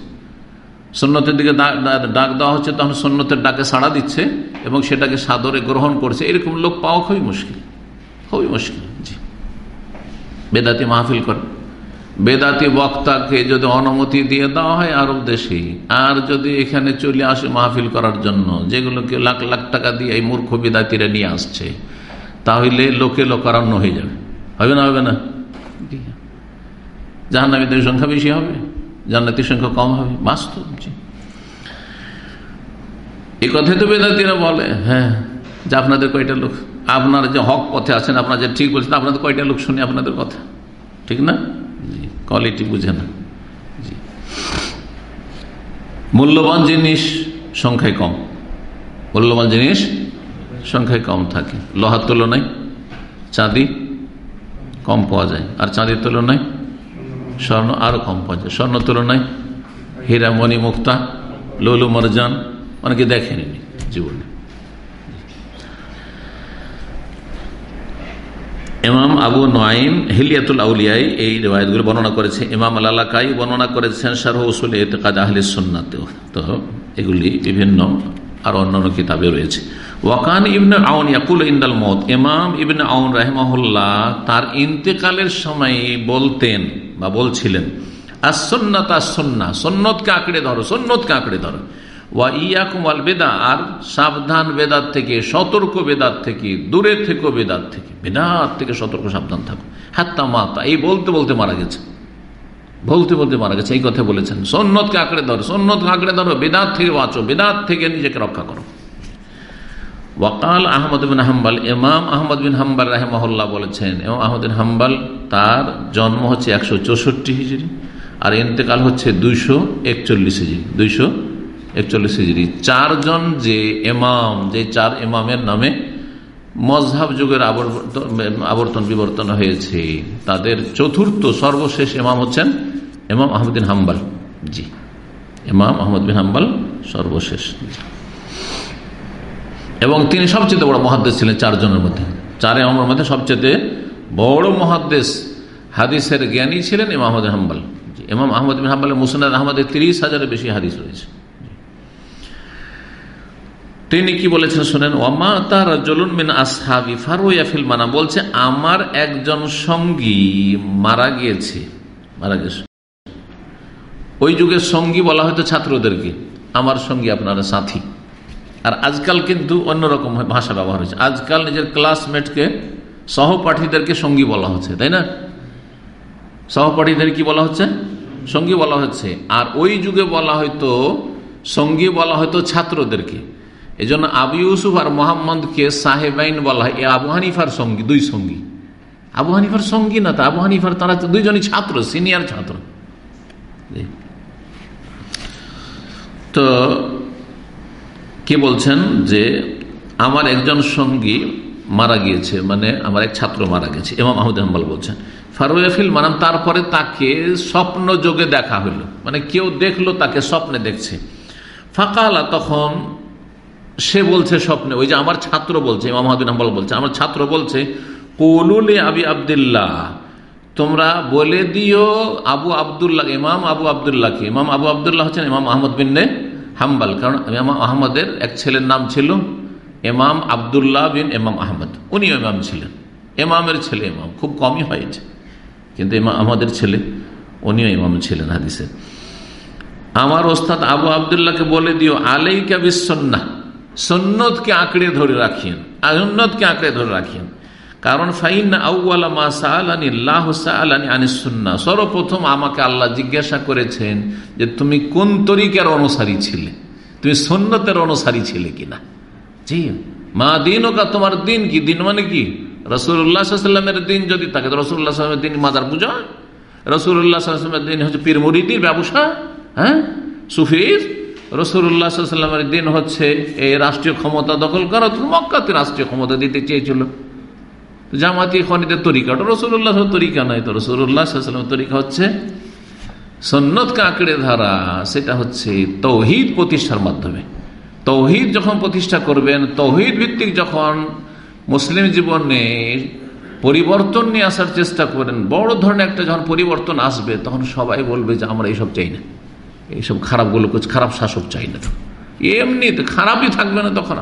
সন্ন্যতের দিকে ডাক দেওয়া হচ্ছে তখন সন্ন্যতের ডাকে সাড়া দিচ্ছে এবং সেটাকে সাদরে গ্রহণ করছে। এরকম লোক পাওয়া খুবই মুশকিল। খুবই মুশকিল জি। বেদাতি মাহফিল করে বেদাতি বক্তাকে যদি অনুমতি দিয়ে দেওয়া হয় আরব দেশে আর যদি এখানে চলে আসে মাহফিল করার জন্য যেগুলোকে লাখ লাখ টাকা দিয়ে এই মূর্খ বেদাতিরা নিয়ে আসছে তাহলে লোকে লোকারণ্য হয়ে যাবে। হবে না হবে না? জাহান্নামীদের সংখ্যা বেশি হবে? জান্নাতির সংখ্যা কম হবে, বাস্তব জি এই কথাই তো বেদাতিরা বলে হ্যাঁ যে আপনাদের কয়টা লোক, আপনারা যে হক পথে আছেন, আপনারা যে ঠিক বলছেন, আপনাদের কয়টা লোক শুনে আপনাদের কথা? ঠিক না? জি কোয়ালিটি বুঝে না। জি। মূল্যবান জিনিস সংখ্যায় কম। মূল্যবান জিনিস সংখ্যায় কম থাকে। লোহার তুলনায় চাঁদি কম পাওয়া যায়। আর চাঁদির তুলনায় স্বর্ণ আরও কম পাওয়া যায় স্বর্ণ তুলনায় হীরা, মণি, মুক্তা, লৌলু, মরজান অনেকে দেখেনি জীবনে। ইমাম আবু নাইম হিলিয়াতুল আউলিয়াই এই রেওয়ায়তগুলো বর্ণনা করেছে। ইমাম আল্লাকাই বর্ণনা করেছেন শারহ উসুল এতেকাদ আহলে সুন্নাতেও। তো এগুলি বিভিন্ন আর অন্যান্য কিতাবে রয়েছে। ওয়াকান ইবনে আউন ইয়াকুল ইন্দাল মত ইমাম ইবনে আউন রাহমাহুল্লাহ তার ইন্তেকালের সময় বলতেন বা বলছিলেন আসন্নাত আসন্না সন্ন্যতকে আঁকড়ে ধরো সন্ন্যতকে আঁকড়ে ধরো। ওয়া ইয়াকুম আল বেদা, আর সাবধান বেদাত থেকে, সতর্ক বেদাত থেকে, দূরে থেকে বেদাত থেকে বেদাত থেকে সতর্ক, সাবধান থাকো। হাত্তা মাতা, এই বলতে বলতে মারা গেছে। বলতে বলতে মারা গেছে, এই কথা বলেছেন। সন্ন্যতকে আঁকড়ে ধরো সন্ন্যতকে আঁকড়ে ধরো, বেদাত থেকে বাঁচো, বেদাত থেকে নিজেকে রক্ষা করো। ওয়াকাল আহমদ বিন হাম্বাল, ইমাম আহমদ বিন হাম্বাল রাহেমহল্লা বলেছেন এবং আহমদ বিন হাম্বাল তার জন্ম হচ্ছে একশো চৌষট্টি হিজড়ি, আর ইন্তেকাল হচ্ছে দুইশো একচল্লিশ হিজড়ি, দুইশো একচল্লিশ হিজড়ি। চারজন যে এমাম যে চার এমামের নামে মজহাব যুগের আবর্তন বিবর্তন হয়েছে। তাদের চতুর্থ সর্বশেষ এমাম হচ্ছেন এমাম আহমদিন হাম্বাল। জি এমাম আহমদ বিন হাম্বাল সর্বশেষ। এবং তিনি সবচেয়ে বড় মহাদ্দেশ ছিলেন চারজনের মধ্যে। চার ইমামের মধ্যে সবচেয়ে বড় মহাদ্দেশ হাদিসের জ্ঞানী ছিলেন ইমাম আহমদ হাম্বাল। ইমাম আহমদ বিন হাম্বালের মুসনাদ আহমদের তিরিশ হাজারের বেশি হাদিস রয়েছে। তিনি কি বলেছেন শোনেন ওমা তার জলুন মিন মানা বলছে, আমার একজন সঙ্গী মারা গিয়েছে। মারা গেছে ওই যুগের সঙ্গী বলা হয়তো ছাত্রদেরকে, আমার সঙ্গী আপনারা সাথী। আর আজকাল কিন্তু অন্যরকম ভাষা ব্যবহার হয়েছে। আজকাল নিজের ক্লাসমেটকে সহপাঠীদেরকে সঙ্গী বলা হচ্ছে, তাই না? সহপাঠীদের কি বলা হচ্ছে? সঙ্গী বলা হচ্ছে। আর ওই যুগে বলা হয়তো, সঙ্গী বলা হয়তো ছাত্রদেরকে। এই জন্য আবু ইউসুফ আর মোহাম্মদকে সাহেবাইন বলা হয়। আবু হানিফার সঙ্গী, দুই সঙ্গী। আবু হানিফার সঙ্গী না তা? আবু হানিফার তারা দুইজনই ছাত্র, সিনিয়র ছাত্র। তো কে বলছেন যে, আমার একজন সঙ্গী মারা গিয়েছে মানে আমার এক ছাত্র মারা গেছে এমাম আহমদ হাম্বাল বলছেন ফারুয়াফিল মানাম তারপরে তাকে স্বপ্ন যোগে দেখা হলো মানে কেউ দেখল তাকে স্বপ্নে দেখছে। ফাঁকালা, তখন সে বলছে স্বপ্নে, ওই যে আমার ছাত্র বলছে মোহাম্মদিন হাম্বল বলছে আমার ছাত্র বলছে কৌলুলে আবি আবদুল্লাহ, তোমরা বলে দিও আবু আবদুল্লাহ, ইমাম আবু আবদুল্লাহকে। ইমাম আবু আবদুল্লাহ হচ্ছেন ইমাম আহমদ বিন্নে হাম্বাল, কারণ ইমাম আহমদের এক ছেলের নাম ছিল ইমাম আবদুল্লাহ বিন এমাম আহমদ। উনিও ইমাম ছিলেন। এমামের ছেলে ইমাম খুব কমই হয়েছে। কিন্তু ইমাম আহমদের ছেলে, উনিও ইমাম ছিলেন হাদিসে। আমার ওস্তাদ আবু আবদুল্লাহকে বলে দিও, আলাইকা বিসন্না সন্ন্যতকে আঁকড়ে ধরে রাখিয়েন। সন্ন্যতকে আঁকড়ে ধরে রাখিয়েন। কারণ ফাইন আউ্লা মা সাহালানি লাহ সাহালানি আনিসুন্না সর্বপ্রথম আমাকে আল্লাহ জিজ্ঞাসা করেছেন যে, তুমি কোন তরিকার অনুসারী ছিলে? তুমি সন্ন্যতের অনুসারী ছিলে কিনা? জি। মা দিন ওকা তোমার দিন কি? দিন মানে কি? রসুল্লাহামের দিন যদি থাকে রসুল্লাহ দিন মাদার পূজা? রসুল্লাহামের দিন হচ্ছে পীর মুরিদির ব্যবসা? হ্যাঁ? সুফির? রসুল্লাহামের দিন হচ্ছে এই রাষ্ট্রীয় ক্ষমতা দখল করা মক্কাতে রাষ্ট্রীয় ক্ষমতা দিতে চেয়েছিল। জামাতি খনিদের তরিকা, ওটা রসুল্লাহ তরিকা নয়, তো রসুল্লাহামের তরিকা হচ্ছে সন্ন্যতকে আঁকড়ে ধারা, সেটা হচ্ছে তৌহিদ প্রতিষ্ঠার মাধ্যমে। তৌহিদ যখন প্রতিষ্ঠা করবেন, তৌহিদ ভিত্তিক যখন মুসলিম জীবনে পরিবর্তন নিয়ে আসার চেষ্টা করেন, বড় ধরনের একটা যখন পরিবর্তন আসবে, তখন সবাই বলবে যে আমরা এইসব চাই না। এইসব খারাপগুলো খারাপ শাসক চাই না। তো এমনি খারাপই থাকবে না তখন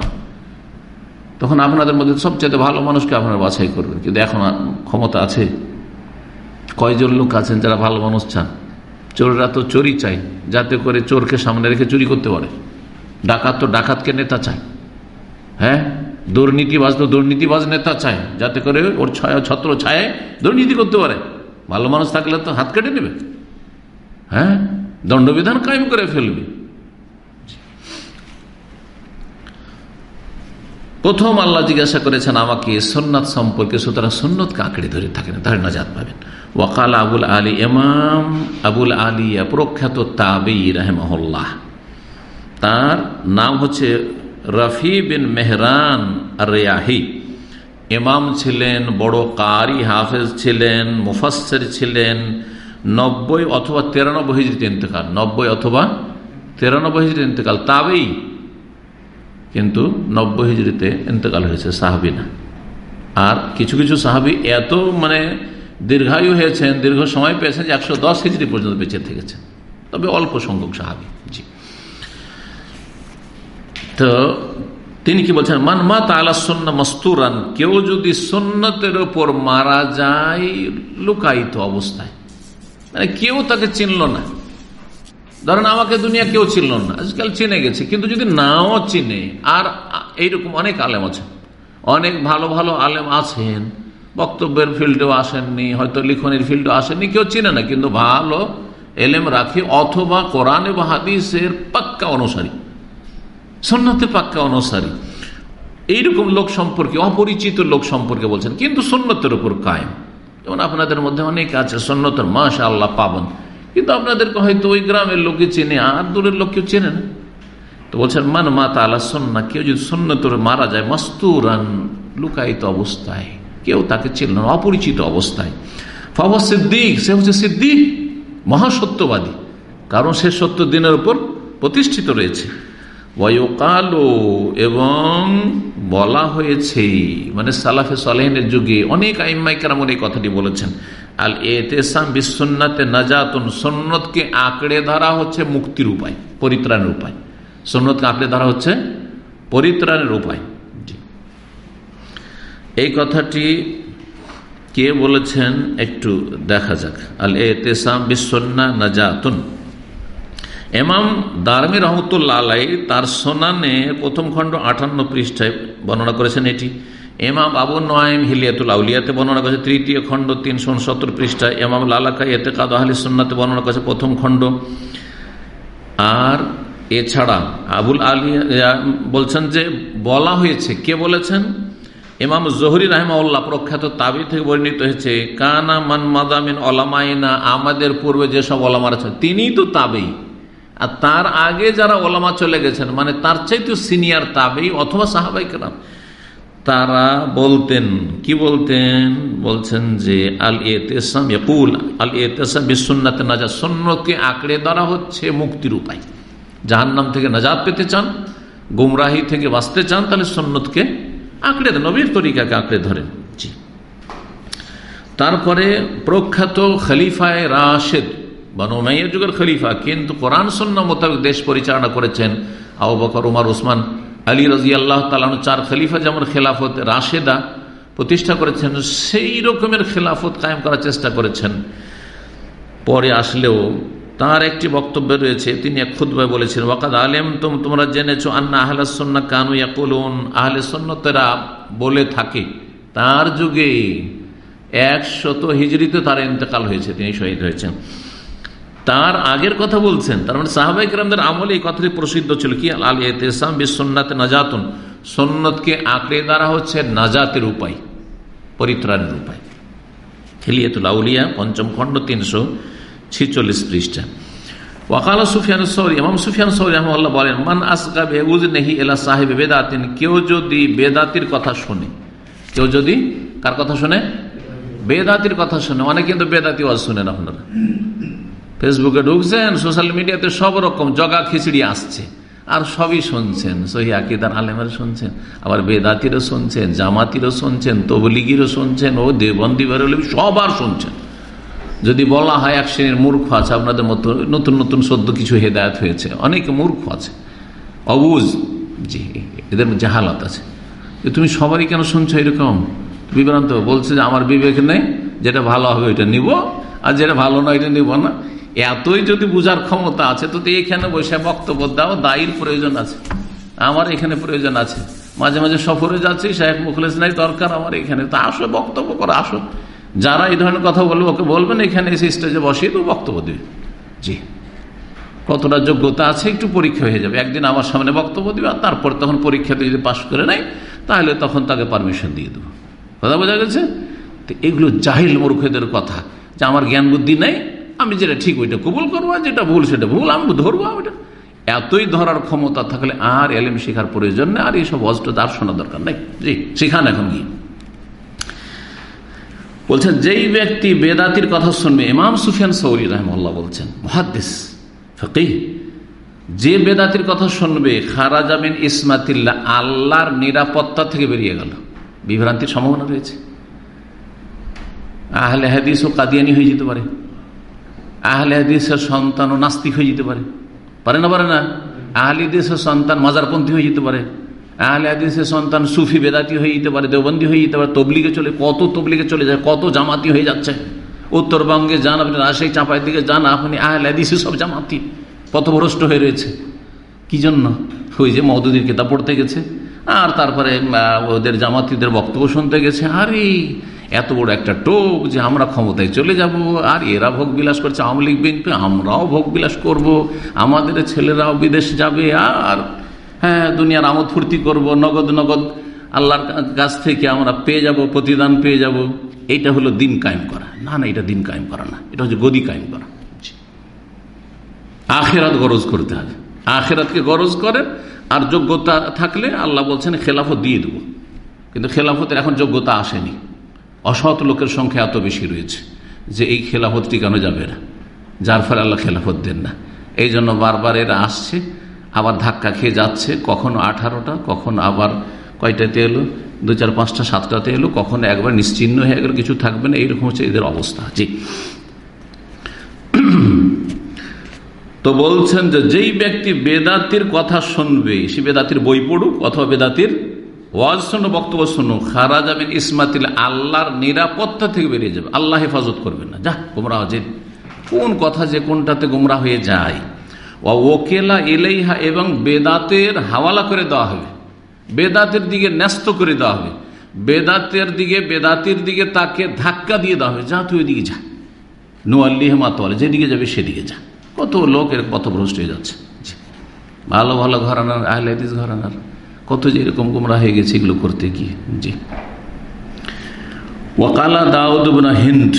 তখন আপনাদের মধ্যে সবচেয়ে ভালো মানুষকে আপনারা বাছাই করবেন। কিন্তু এখন ক্ষমতা আছে। কয়জন লোক আছেন যারা ভালো মানুষ চান? চোররা তো চোরই চাই, যাতে করে চোরকে সামনে রেখে চুরি করতে পারে। ডাকাত তো ডাকাতকে নেতা চায়। হ্যাঁ? দুর্নীতিবাজ তো দুর্নীতিবাজ নেতা চায়, যাতে করে ওর ছায়া, ছত্র ছায় দুর্নীতি করতে পারে। ভালো মানুষ থাকলে তো হাত কেটে নেবে। হ্যাঁ? দণ্ডবিধান কায়েম করে ফেলবে। প্রথম আল্লাহ জিজ্ঞাসা করেছেন, আমাকে সন্ন্যত সম্পর্কে, সুতরাং সন্ন্যতকে আঁকড়ে ধরে থাকেন তাহলে নাজাত পাবেন। ওয়াকাল আবুল আলী এমাম আবুল আলিয়া প্রখ্যাত তাবেই রাহেমহল্লাহ। তার নাম হচ্ছে রফি বিন মেহরান রেয়াহি ইমাম ছিলেন, বড় কারি হাফেজ ছিলেন মুফাসের ছিলেন, নব্বই অথবা তেরানব্বই হিজড়িতে ইন্তেকাল, নব্বই অথবা তেরানব্বই হিজড়িতে ইন্তেকাল, তাবেই কিন্তু নব্বই হিজড়িতে ইন্তেকাল হয়েছে, সাহাবি না। আর কিছু কিছু সাহাবি এত মানে দীর্ঘায়ু হয়েছেন, দীর্ঘ সময় পেয়েছেন যে একশো দশ হিজড়ি পর্যন্ত বেঁচে থেকেছেন। তবে অল্প সংখ্যক সাহাবি, জি। তো তিনি কি বলছেন, মান মা তালা সন্না মস্তুরান কেউ যদি সন্ন্যতের ওপর মারা যায়, লুকায়িত অবস্থায়। মানে কেউ তাকে চিনল না। ধরেন আমাকে দুনিয়া কেউ চিনল না, আজকাল চিনে গেছে, কিন্তু যদি নাও চিনে, আর এইরকম অনেক আলেম আছে। অনেক ভালো ভালো আলেম আছেন, বক্তব্যের ফিল্ডেও আসেননি, হয়তো লিখনের ফিল্ডেও আসেননি, কেউ চিনে না, কিন্তু ভালো এলেম রাখে, অথবা কোরআন বা হাদিসের পাক্কা অনুসারী। সন্ন্যতে পাক্কা অনুসারী। এইরকম লোক সম্পর্কে, অপরিচিত লোক সম্পর্কে বলছেন, কিন্তু সন্ন্যতের উপর কায়েম। যেমন আপনাদের মধ্যে অনেক আছে, সন্ন্যতের মাসা আল্লাহ পাবন। কিন্তু আপনাদেরকে হয়তো ওই গ্রামের লোকে চেনে, আর দূরের লোক কেউ চেনে না। তো বলছেন, মান মা তালা সন্না কেউ যদি সন্ন্যতর মারা যায়, মাস্তুরান লুকায়িত অবস্থায়। কেউ তাকে চিনল না, অপরিচিত অবস্থায়। ফাহা সিদ্দিক, সে হচ্ছে সিদ্দিক, মহাসত্যবাদী। কারণ সে সত্য দিনের উপর প্রতিষ্ঠিত রয়েছে। এবং বলা হয়েছে মানে সালাফে সালেহিনের যুগে অনেক আইম্মাই আইম্মাইকারামন এই কথাটি বলেছেন, আল এতেসাম বিশ্বনাতে নাজাতুন সন্ন্যতকে আঁকড়ে ধরা হচ্ছে মুক্তির উপায়, পরিত্রাণের উপায়। সন্ন্যতকে আঁকড়ে ধরা হচ্ছে পরিত্রাণের উপায়। এই কথাটি কে বলেছেন একটু দেখা যাক। আল এতেসাম বিশ্বন্না নাজাতুন। এমাম দারমি রহমতুল্লাহ আলাই তার সোনানে প্রথম খণ্ড আটান্ন পৃষ্ঠায় বর্ণনা করেছেন এটি। এমাম আবু নয়ম হিলিয়াতুল আউলিয়াতে বর্ণনা করেছে। তৃতীয় খণ্ড তিনশো সত্তর পৃষ্ঠায় এমাম লালাকা এতে কাদ আহলি সুন্নাতে বর্ণনা করেছে প্রথম খণ্ড। আর এছাড়া আবুল আলিয়া বলছেন যে বলা হয়েছে, কে বলেছেন? ইমাম জহরি রাহমাউল্লাহ প্রখ্যাত তাবি থেকে বর্ণিত হয়েছে, কানা মান মাদামিন অলামাইনা আমাদের পূর্বে যেসব অলামার আছেন তিনিই তো তাবেই। আর তার আগে যারা ওলামা চলে গেছেন মানে তার চাইতে সিনিয়র তাবেই অথবা সাহাবাই কেরাম, তারা বলতেন, কি বলতেন? বলছেন যে, আল এতেসাম ইয়াকুল, আল এতেসাম বিশ্বনাথ নাজা সন্ন্যতকে আঁকড়ে ধরা হচ্ছে মুক্তির উপায়। জাহান্নাম থেকে নাজাদ পেতে চান, গুমরাহি থেকে বাঁচতে চান, তাহলে সন্ন্যতকে আঁকড়ে দেন নবীর তরিকাকে আঁকড়ে ধরেন। জি। তারপরে প্রখ্যাত খলিফায় রাশেদ বানুমাইয়ের যুগের খলিফা, কিন্তু কোরআন সন্না মোতাবেক দেশ পরিচালনা করেছেন আবু বকর, উমার ওসমান আলী রাজি আল্লাহ তালানো চার খলিফা যেমন খেলাফত রাশেদা প্রতিষ্ঠা করেছেন, সেই রকমের খেলাফত কায়েম করার চেষ্টা করেছেন। পরে আসলেও তার একটি বক্তব্য রয়েছে, তিনি এক খুদ্ায় বলেছেন, ওয়াকাদ আলেম তুম তোমরা জেনেছো আন্না আহলে সন্না কানু ইয়াকুলুন। আহলে সন্ন্যতেরা বলে থাকে, তার যুগে একশত হিজড়িতে তার ইন্তেকাল হয়েছে, তিনি শহীদ হয়েছেন। তার আগের কথা বলছেন। তার মানে সাহাবাই কিরামদের আমলে এই কথাটি প্রসিদ্ধ ছিল কি? আল এতেসাম বিশ্বনাথ নাজাতুন। সন্ন্যতকে আঁকড়ে দ্বারা হচ্ছে নাজাতের উপায়, পরিত্রাণের উপায়। পঞ্চম খণ্ড, তিনশো পৃষ্ঠা। সুফিয়ান সুফিয়ান বলেন বেউজ নেহি সাহেব বেদাতিন কেউ যদি বেদাতির কথা শোনে, কেউ যদি কথা শোনে? বেদাতির কথা শোনে। অনেক কিন্তু বেদাতি ওয়াজ শুনেন আপনারা। ফেসবুকে ঢুকছেন, সোশ্যাল মিডিয়াতে সব রকম জগা খিচড়ি আসছে। আর সবই শুনছেন, সহি আকিদার আলেমের শুনছেন, আবার বেদাতিরও শুনছেন, জামাতিরও শুনছেন, তবলিগিরও শুনছেন, ও দেবন্দি বেরোলি সবার শুনছেন। যদি বলা হয় এক শ্রেণির মূর্খ আছে, আপনাদের মতো নতুন নতুন সদ্য কিছু হেদায়ত হয়েছে, অনেক মূর্খ আছে। অবুজ, জি, এদের জাহালত আছে। তুমি সবারই কেন শুনছো এরকম? বিভ্রান্ত, বলছে যে আমার বিবেক নেই, যেটা ভালো হবে ওইটা নিব, আর যেটা ভালো না ওইটা নিব না। এতই যদি বুঝার ক্ষমতা আছে, তো এখানে বসে বক্তব্য দাও, দায়ীর প্রয়োজন আছে। আমার এখানে প্রয়োজন আছে। মাঝে মাঝে সফরে যাচ্ছি, সাহেব মুখলেস নাই, দরকার আমার এখানে। তা আসো, বক্তব্য করো, আসো। যারা এই ধরনের কথা বলবে, ওকে বলবেন, এখানে এসে স্টেজে বসিয়ে তো বক্তব্য দেবে। জি। কতটা যোগ্যতা আছে, একটু পরীক্ষা হয়ে যাবে। একদিন আমার সামনে বক্তব্য দিবে, আর তারপর তখন পরীক্ষাতে যদি পাশ করে নেয়, তাহলে তখন তাকে পারমিশন দিয়ে দেবো। কথা বোঝা গেছে? তো এগুলো জাহিল মূর্খদের কথা। যে আমার জ্ঞান বুদ্ধি নেই আমি যেটা ঠিক, ওইটা কবুল করব যেটা ভুল, সেটা ভুল, আমি ধরবো ওইটা এতই ধরার ক্ষমতা থাকলে আর এলেম শেখার প্রয়োজন নেই, আর এইসব অস্ত্র তার শোনা দরকার নেই। জি, শেখান এখন গিয়ে। বলছেন, যেই ব্যক্তি বেদাতির কথা শুনবে, ইমাম সুফিয়ান সৌরি রহমল্লা বলছেন ফকি যে বেদাতির কথা শুনবে খারাজামিন ইসমাতিল্লা, আল্লাহর নিরাপত্তা থেকে বেরিয়ে গেল। বিভ্রান্তির সম্ভাবনা রয়েছে। আহলে হাদিস ও কাদিয়ানি হয়ে যেতে পারে। আহলে হাদিসের সন্তান ও নাস্তিক হয়ে যেতে পারে। পারে না পারে না? আহলে হাদিসের সন্তান মাজারপন্থী হয়ে যেতে পারে। আহলে হাদিসের সন্তান সুফি বেদাতি হয়ে যেতে পারে, দেওবন্দি হয়ে যেতে পারে, তবলিগে চলে, কত তবলিগে চলে যায়, কত জামাতি হয়ে যাচ্ছে। উত্তরবঙ্গে যান আপনি, রাজশাহী চাঁপাই দিকে যান, আপনি আহলে হাদিসে সব জামাতি পথভ্রষ্ট হয়ে রয়েছে। কি জন্য? ওই যে মহদুদির কিতাব পড়তে গেছে, আর তারপরে ওদের জামাতিদের বক্তব্য শুনতে গেছে, আরে এত বড় একটা টোপ যে আমরা ক্ষমতায় চলে যাব, আর এরা ভোগ বিলাস করছে, আওয়ামী লীগ, বিএনপি, আমরাও ভোগ বিলাস করব, আমাদের ছেলেরাও বিদেশ যাবে, আর হ্যাঁ দুনিয়ার আমোদ ফুর্তি করব, নগদ নগদ আল্লাহর কাছ থেকে আমরা পেয়ে যাব, প্রতিদান পেয়ে যাব। এইটা হলো দিন কায়েম করা। না না, এটা দিন কায়েম করা না, এটা হচ্ছে গদি কায়েম করা। আখেরাত গরজ করতে হবে। আখেরাতকে গরজ করেন, আর যোগ্যতা থাকলে আল্লাহ বলছেন, খেলাফত দিয়ে দেবো। কিন্তু খেলাফতের এখন যোগ্যতা আসেনি। অসৎ লোকের সংখ্যা এত বেশি রয়েছে যে এই খেলাফত টিকানো যাবে না? যার ফলে আল্লাহ খেলাফত দেন না। এই জন্য বারবার এরা আসছে, আবার ধাক্কা খেয়ে যাচ্ছে, কখনো আঠারোটা, কখনো আবার কয়টাতে এলো দু চার পাঁচটা সাতটাতে এলো কখনো একবার নিশ্চিন্ন হয়ে গেল কিছু থাকবে না, এইরকম হচ্ছে এদের অবস্থা। জি। তো বলছেন যে যেই ব্যক্তি বেদাতির কথা শুনবে, সে বেদাতির বই পড়ুক অথবা বেদাতির ওয়াজ শোনো বক্তব্য শোনো খারা যাবেন ইসমাতিল আল্লাহর নিরাপত্তা থেকে বেরিয়ে যাবে। আল্লাহ হেফাজত করবে না। যা গুমরা যে কোন কথা যে কোনটাতে গুমরা হয়ে যায়। ও ওকেলা এলেইহা এবং বেদাতের হাওয়ালা করে দেওয়া হবে। বেদাতের দিকে ন্যস্ত করে দেওয়া হবে। বেদাতের দিকে, বেদাতির দিকে তাকে ধাক্কা দিয়ে দেওয়া হবে। যা তুই ওইদিকে যা। নোয়াল্লিহ মাতোয়াল যেদিকে যাবে সেদিকে যা। কত লোক এর কত ভ্রষ্ট হয়ে যাচ্ছে। ভালো ভালো ঘরানার আহলাদিস ঘরানার। কত যে এরকম গুমরা হয়ে গেছে এগুলো করতে গিয়ে। জি। ওয়াকালা দাউদ হিন্দ,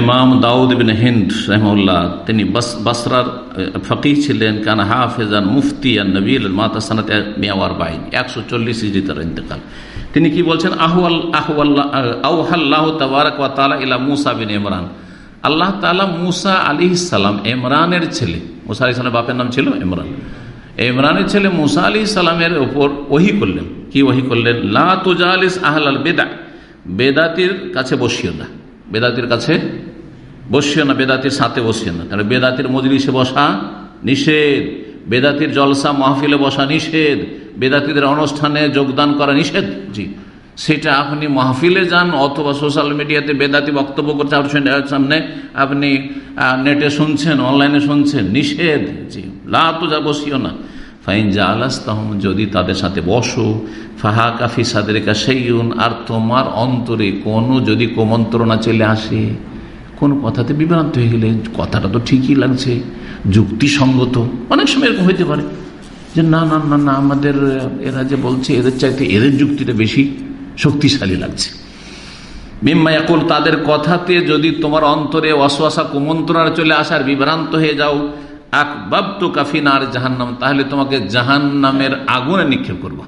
ইমাম দাউদ বিন হিন্দ রহমউল্লাহ তিনি বাসরার ফকির ছিলেন, কান হাফেজান মুফতি আর নবীল মাতা সানাত মিয়াওয়ার বাইন একশো চল্লিশ ইজি তার ইন্তকাল। তিনি কি বলছেন? আহুয়াল আহুয়াল্লাহ আউহাল্লাহ তাবারক ওয়া তাআলা ইলা মুসা বিন ইমরান। আল্লাহ তালা মুসা আলী সালাম ইমরানের ছেলে। মুসা আলি সালামের বাপের নাম ছিল ইমরান। ইমরানের ছেলে মুসা আলি সালামের ওপর ওহি করলেন। কি ওহি করলেন? লা আহলাল বেদা। বেদাতির কাছে বসিও না। বেদাতির কাছে বসিও না, বেদাতির সাথে বসিও না। কারণ বেদাতির মজলিসে বসা নিষেধ। বেদাতির জলসা মাহফিলে বসা নিষেধ। বেদাতিদের অনুষ্ঠানে যোগদান করা নিষেধ। জি। সেটা আপনি মাহফিলে যান অথবা সোশ্যাল মিডিয়াতে বেদাতি বক্তব্য করছে আপনার সামনে আপনি নেটে শুনছেন, অনলাইনে শুনছেন, নিষেধ। জি। লা তো যা বসিও না। ফাইন জা আলাস্তাহম যদি তাদের সাথে বসো ফাহা কাফি সাদের সেইউন আর তোমার অন্তরে কোনো যদি কোমন্ত্রণা চলে আসে, কোন কথাতে বিভ্রান্ত হয়ে গেলে কথাটা তো ঠিকই লাগছে, যুক্তিসঙ্গত। অনেক সময় এরকম হইতে পারে যে, না না না না, আমাদের, এরা যে বলছে, এদের চাইতে এদের যুক্তিটা বেশি শক্তিশালী লাগছে। বিম্মায়াকুল তাদের কথাতে যদি তোমার অন্তরে অশ্বাসা, কুমন্ত্রণার চলে আসার বিভ্রান্ত হয়ে যাও আকবাব কাফিনার জাহান্নাম, তাহলে তোমাকে জাহান্নামের আগুনে নিক্ষেপ করব।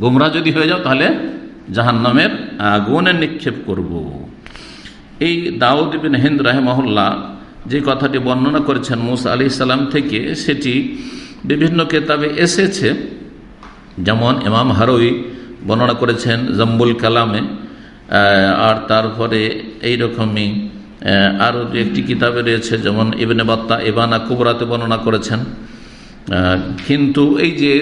গুমরা যদি হয়ে যাও, তাহলে জাহান্নামের আগুনে নিক্ষেপ করব। এই দাউদ বিন হিন্দ রাহেমহল্লা যে কথাটি বর্ণনা করেছেন মুসা আলি সাল্লাম থেকে, সেটি বিভিন্ন কেতাবে এসেছে যেমন ইমাম হারুই বর্ণনা করেছেন, জম্বুল কালামে আর তারপরে এইরকমই আরও দু একটি কিতাবে রয়েছে, যেমন ইবনে বাত্তা, ইবানা কুবরাতে বর্ণনা করেছেন। কিন্তু এই যে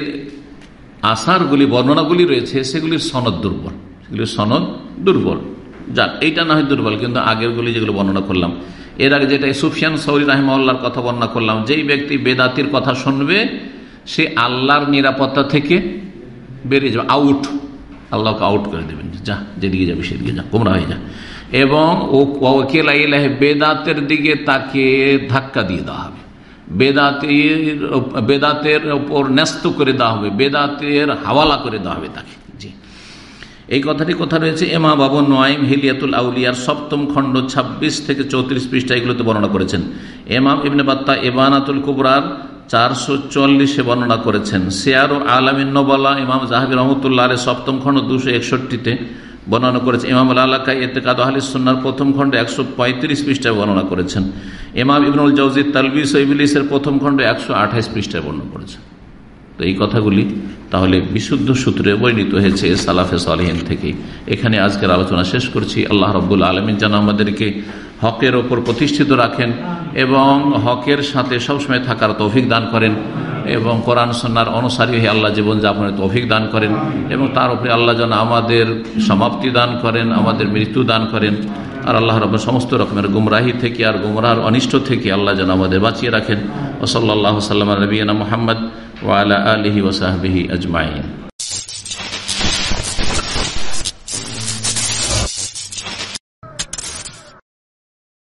আসারগুলি, বর্ণনাগুলি রয়েছে, সেগুলির সনদ দুর্বল। সেগুলির সনদ দুর্বল। যাক, এইটা না হয় দুর্বল, কিন্তু আগেরগুলি যেগুলো বর্ণনা করলাম। এর আগে যেটা সুফিয়ান সৌরি রাহিমাল্লার কথা বর্ণনা করলাম, যেই ব্যক্তি বেদাতির কথা শুনবে, সে আল্লাহর নিরাপত্তা থেকে বেরিয়ে যাবে, আউট। আল্লাহকে আউট করে দেবেন। যা, যেদিকে যাবে সেদিকে যা কোমরা হয়ে যা। এবং ওকেলা বেদাতের দিকে তাকে ধাক্কা দিয়ে দেওয়া হবে। বেদাতের বেদাতের ওপর ন্যস্ত করে দেওয়া হবে, বেদাতের হাওয়ালা করে দেওয়া হবে তাকে। জি। এই কথাটি কথা রয়েছে এমা বাবু নোয়াইম হিলিয়াতুল আউলিয়ার সপ্তম খণ্ড ২৬ থেকে চৌত্রিশ পৃষ্ঠা এগুলোতে বর্ণনা করেছেন। এমাম ইবনে বাত্তা এবানাতুল কুবরার চারশো চল্লিশে বর্ণনা করেছেন। শেয়ার ও আলামিন ইমাম জাহাবি রহমতুল্লাহ সপ্তম খণ্ড দুশো একষট্টিতে বর্ণনা করেছেন ইমাম আল্লাহ এতেকাদ আহলিসন্নার প্রথম খণ্ডে একশো পঁয়ত্রিশ পৃষ্ঠায় বর্ণনা করেছেন। ইমাম ইবনুল জৌজি তালবিস ইবলিসের প্রথম খণ্ডে একশো আঠাইশ পৃষ্ঠায় বর্ণনা করেছেন। তো এই কথাগুলি তাহলে বিশুদ্ধ সূত্রে বর্ণিত হয়েছে সালাফে সালেহিন থেকে এখানে আজকের আলোচনা শেষ করছি। আল্লাহ রব্বুল আলমিন যেন আমাদেরকে হকের ওপর প্রতিষ্ঠিত রাখেন এবং হকের সাথে সবসময় থাকার তৌফিক দান করেন। এবং কোরআন সন্ন্যার অনুসারী হয়ে আল্লাহ জীবনযাপনের তৌফিক দান করেন এবং তার উপরে আল্লাহ যেন আমাদের সমাপ্তি দান করেন, আমাদের মৃত্যু দান করেন। আর আল্লাহ রব সমস্ত রকমের গুমরাহি থেকে আর গুমরাহর অনিষ্ট থেকে আল্লাহ যেন আমাদের বাঁচিয়ে রাখেন। ওসল্লা সাল্লাম নবীনা মোহাম্মদ ওয়ালা আলহি ওসাহবিহি আজমাইন।